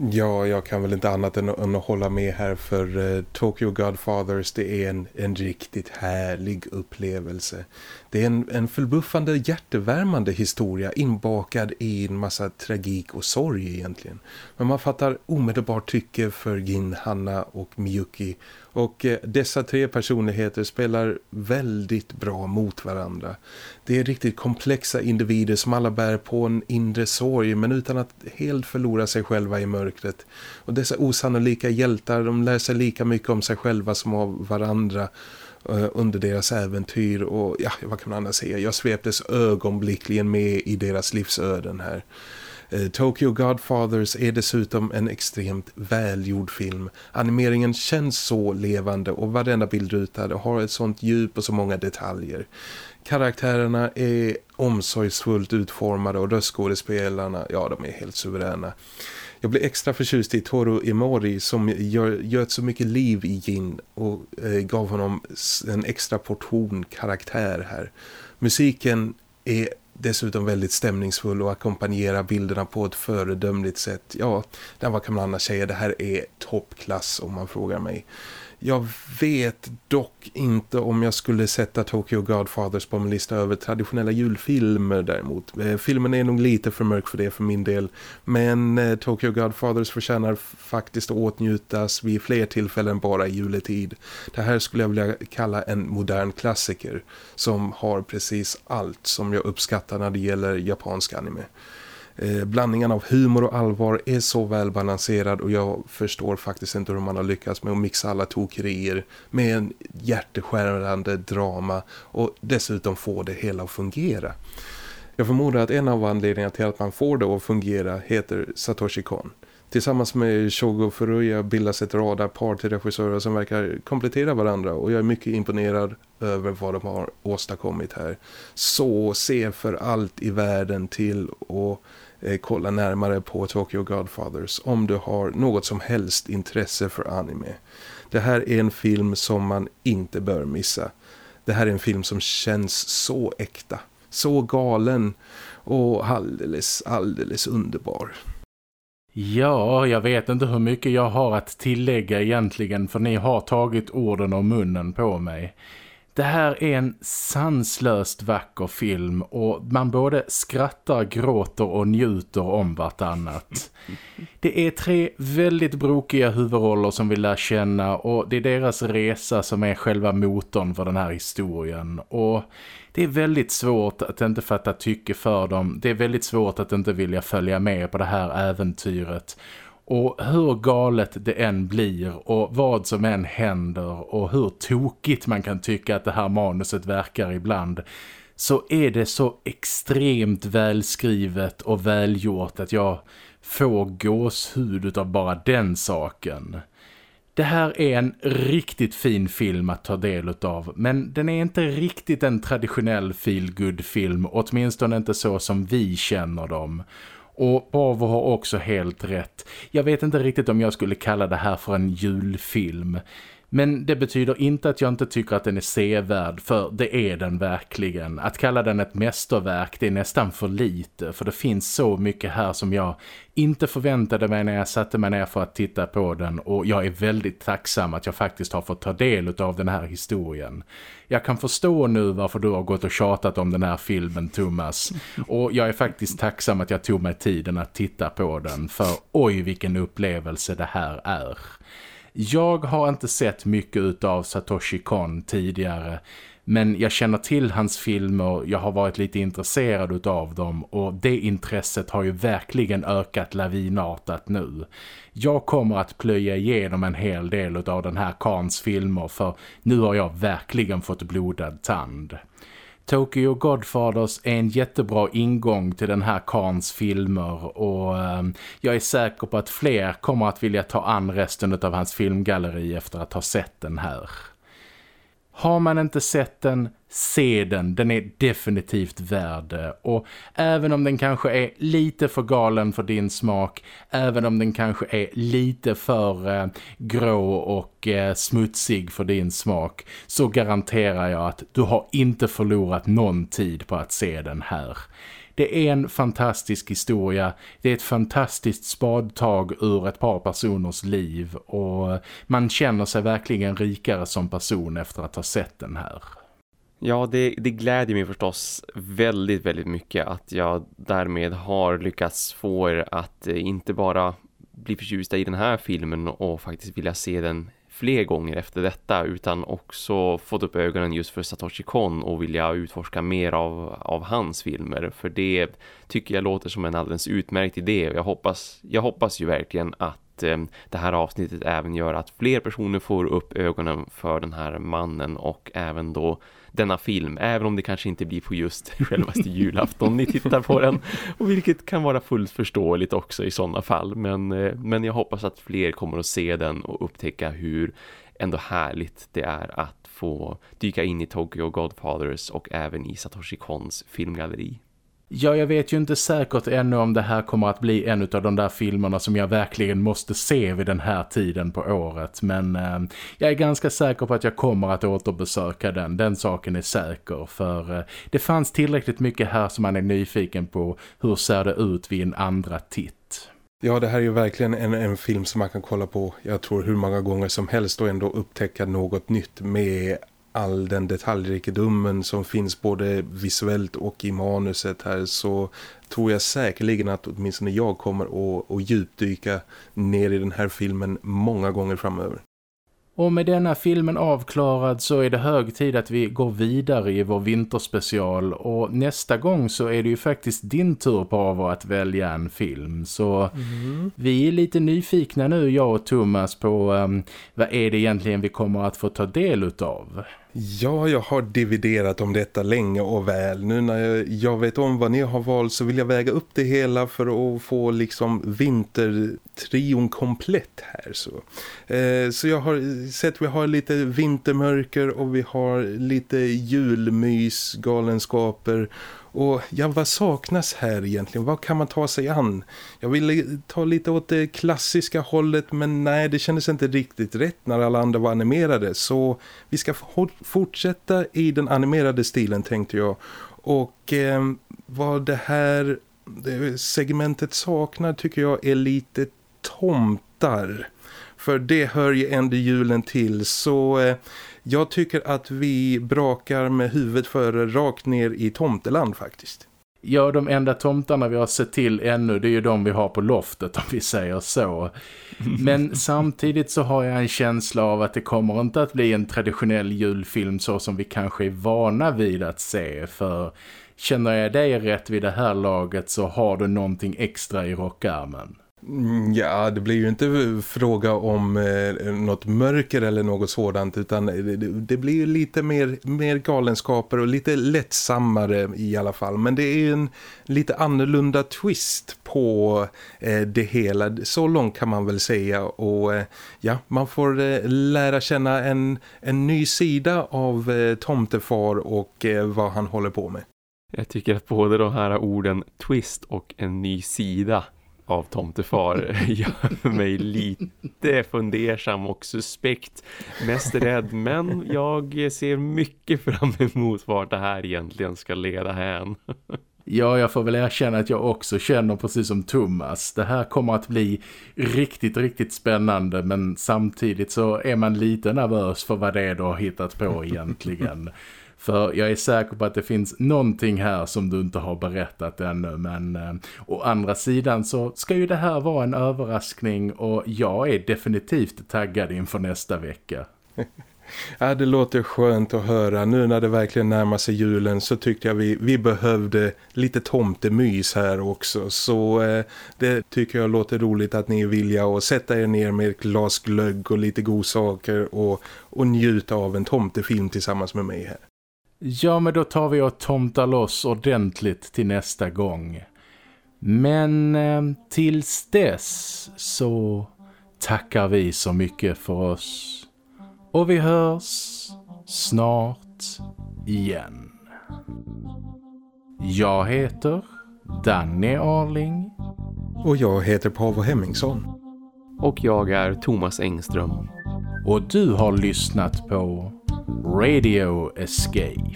Ja, jag kan väl inte annat än, än att hålla med här för uh, Tokyo Godfathers det är en, en riktigt härlig upplevelse. Det är en, en förbuffande hjärtevärmande historia inbakad i en massa tragik och sorg egentligen. Men man fattar omedelbart tycke för Gin, Hanna och Miyuki och eh, dessa tre personligheter spelar väldigt bra mot varandra. Det är riktigt komplexa individer som alla bär på en inre sorg men utan att helt förlora sig själva i mörkret. Och dessa osannolika hjältar de lär sig lika mycket om sig själva som av varandra eh, under deras äventyr och ja, vad kan man annars säga? Jag sveptes ögonblickligen med i deras livsöden här. Eh, Tokyo Godfathers är dessutom en extremt välgjord film. Animeringen känns så levande och varenda bildruta har ett sånt djup och så många detaljer. Karaktärerna är omsorgsfullt utformade och röstskådespelarna, ja de är helt suveräna. Jag blir extra förtjust i Toru Imori som gör, gör så mycket liv i Jin och eh, gav honom en extra portion karaktär här. Musiken är dessutom väldigt stämningsfull och ackompanjerar bilderna på ett föredömligt sätt. Ja, vad kan man annars säga? Det här är toppklass om man frågar mig. Jag vet dock inte om jag skulle sätta Tokyo Godfathers på min lista över traditionella julfilmer däremot. Eh, filmen är nog lite för mörk för det för min del. Men eh, Tokyo Godfathers förtjänar faktiskt att åtnjutas vid fler tillfällen bara i juletid. Det här skulle jag vilja kalla en modern klassiker som har precis allt som jag uppskattar när det gäller japansk anime. Eh, blandningen av humor och allvar är så välbalanserad och jag förstår faktiskt inte hur man har lyckats med att mixa alla tokerier med en hjärteskärande drama och dessutom få det hela att fungera. Jag förmodar att en av anledningarna till att man får det att fungera heter Satoshi Kon. Tillsammans med Shogo Furuya bildas ett radarpar till regissörer som verkar komplettera varandra och jag är mycket imponerad över vad de har åstadkommit här. Så se för allt i världen till och Eh, kolla närmare på Tokyo Godfathers om du har något som helst intresse för anime. Det här är en film som man inte bör missa. Det här är en film som känns så äkta, så galen och alldeles, alldeles underbar. Ja, jag vet inte hur mycket jag har att tillägga egentligen för ni har tagit orden och munnen på mig. Det här är en sanslöst vacker film och man både skrattar, gråter och njuter om vartannat. Det är tre väldigt brokiga huvudroller som vi lär känna och det är deras resa som är själva motorn för den här historien. Och det är väldigt svårt att inte fatta tycke för dem. Det är väldigt svårt att inte vilja följa med på det här äventyret. Och hur galet det än blir och vad som än händer och hur tokigt man kan tycka att det här manuset verkar ibland så är det så extremt välskrivet och välgjort att jag får gåshud av bara den saken. Det här är en riktigt fin film att ta del av men den är inte riktigt en traditionell feel film åtminstone inte så som vi känner dem. Och Bravo har också helt rätt. Jag vet inte riktigt om jag skulle kalla det här för en julfilm. Men det betyder inte att jag inte tycker att den är sevärd, för det är den verkligen. Att kalla den ett mästerverk, det är nästan för lite, för det finns så mycket här som jag inte förväntade mig när jag satte mig ner för att titta på den och jag är väldigt tacksam att jag faktiskt har fått ta del av den här historien. Jag kan förstå nu varför du har gått och tjatat om den här filmen, Thomas. Och jag är faktiskt tacksam att jag tog mig tiden att titta på den, för oj vilken upplevelse det här är. Jag har inte sett mycket av Satoshi Kon tidigare men jag känner till hans filmer, jag har varit lite intresserad av dem och det intresset har ju verkligen ökat lavinartat nu. Jag kommer att plöja igenom en hel del av den här Kans filmer för nu har jag verkligen fått blodad tand. Tokyo Godfathers är en jättebra ingång till den här Kans filmer och ehm, jag är säker på att fler kommer att vilja ta an resten av hans filmgalleri efter att ha sett den här. Har man inte sett den, se den, den är definitivt värd det. Och även om den kanske är lite för galen för din smak, även om den kanske är lite för eh, grå och eh, smutsig för din smak, så garanterar jag att du har inte förlorat någon tid på att se den här. Det är en fantastisk historia. Det är ett fantastiskt spadtag ur ett par personers liv och man känner sig verkligen rikare som person efter att ha sett den här. Ja, det, det gläder mig förstås väldigt, väldigt mycket att jag därmed har lyckats få er att eh, inte bara bli förtjusta i den här filmen och faktiskt vilja se den fler gånger efter detta utan också fått upp ögonen just för Satoshi Kon och vilja utforska mer av, av hans filmer. För det tycker jag låter som en alldeles utmärkt idé och jag hoppas, jag hoppas ju verkligen att eh, det här avsnittet även gör att fler personer får upp ögonen för den här mannen och även då denna film, även om det kanske inte blir på just självaste julafton ni tittar på den, och vilket kan vara fullt förståeligt också i sådana fall, men, eh, men jag hoppas att fler kommer att se den och upptäcka hur ändå härligt det är att få dyka in i Tokyo Godfathers och även i Satoshi Kons filmgalleri. Ja, jag vet ju inte säkert ännu om det här kommer att bli en av de där filmerna som jag verkligen måste se vid den här tiden på året. Men eh, jag är ganska säker på att jag kommer att återbesöka den. Den saken är säker. För eh, det fanns tillräckligt mycket här som man är nyfiken på. Hur ser det ut vid en andra titt? Ja, det här är ju verkligen en, en film som man kan kolla på, jag tror hur många gånger som helst och ändå upptäcka något nytt med all den detaljrikedomen som finns både visuellt och i manuset här så tror jag säkerligen att åtminstone jag kommer att, att djupdyka ner i den här filmen många gånger framöver. Och med denna filmen avklarad så är det hög tid att vi går vidare i vår vinterspecial och nästa gång så är det ju faktiskt din tur på att välja en film. Så mm. vi är lite nyfikna nu, jag och Thomas, på um, vad är det egentligen vi kommer att få ta del utav? Ja, jag har dividerat om detta länge och väl. Nu när jag vet om vad ni har valt så vill jag väga upp det hela för att få liksom vintertrion komplett här. Så, eh, så jag har sett vi har lite vintermörker och vi har lite julmys, galenskaper och ja, vad saknas här egentligen? Vad kan man ta sig an? Jag ville ta lite åt det klassiska hållet men nej, det kändes inte riktigt rätt när alla andra var animerade. Så vi ska fortsätta i den animerade stilen tänkte jag. Och eh, vad det här segmentet saknar tycker jag är lite tomtar. För det hör ju ändå julen till så... Eh, jag tycker att vi brakar med huvudet före rakt ner i tomteland faktiskt. Ja, de enda tomtarna vi har sett till ännu det är ju de vi har på loftet om vi säger så. Men samtidigt så har jag en känsla av att det kommer inte att bli en traditionell julfilm så som vi kanske är vana vid att se. För känner jag dig rätt vid det här laget så har du någonting extra i rockarmen. Mm, ja, det blir ju inte fråga om eh, något mörker eller något sådant utan det, det, blir ju lite mer, mer galenskaper och lite lättsammare i alla fall. Men det är en lite annorlunda twist på eh, det hela. Så långt kan man väl säga och eh, ja, man får eh, lära känna en, en ny sida av eh, Tomtefar och eh, vad han håller på med. Jag tycker att både de här orden twist och en ny sida av tomtefar gör mig lite fundersam och suspekt. Mest rädd, men jag ser mycket fram emot vart det här egentligen ska leda hän. Ja, jag får väl erkänna att jag också känner precis som Thomas. Det här kommer att bli riktigt, riktigt spännande men samtidigt så är man lite nervös för vad det är du har hittat på egentligen. För jag är säker på att det finns någonting här som du inte har berättat ännu. Men eh, å andra sidan så ska ju det här vara en överraskning och jag är definitivt taggad inför nästa vecka. Ja, det låter skönt att höra. Nu när det verkligen närmar sig julen så tyckte jag vi, vi behövde lite tomtemys här också. Så eh, det tycker jag låter roligt att ni är villiga att sätta er ner med ett glas glögg och lite godsaker och, och njuta av en tomtefilm tillsammans med mig här. Ja, men då tar vi och tomtar loss ordentligt till nästa gång. Men eh, tills dess så tackar vi så mycket för oss. Och vi hörs snart snart igen. Jag heter Danny Arling. Och jag heter Paavo Hemmingsson. Och jag är Thomas Engström. Och du har lyssnat på Radio Escape.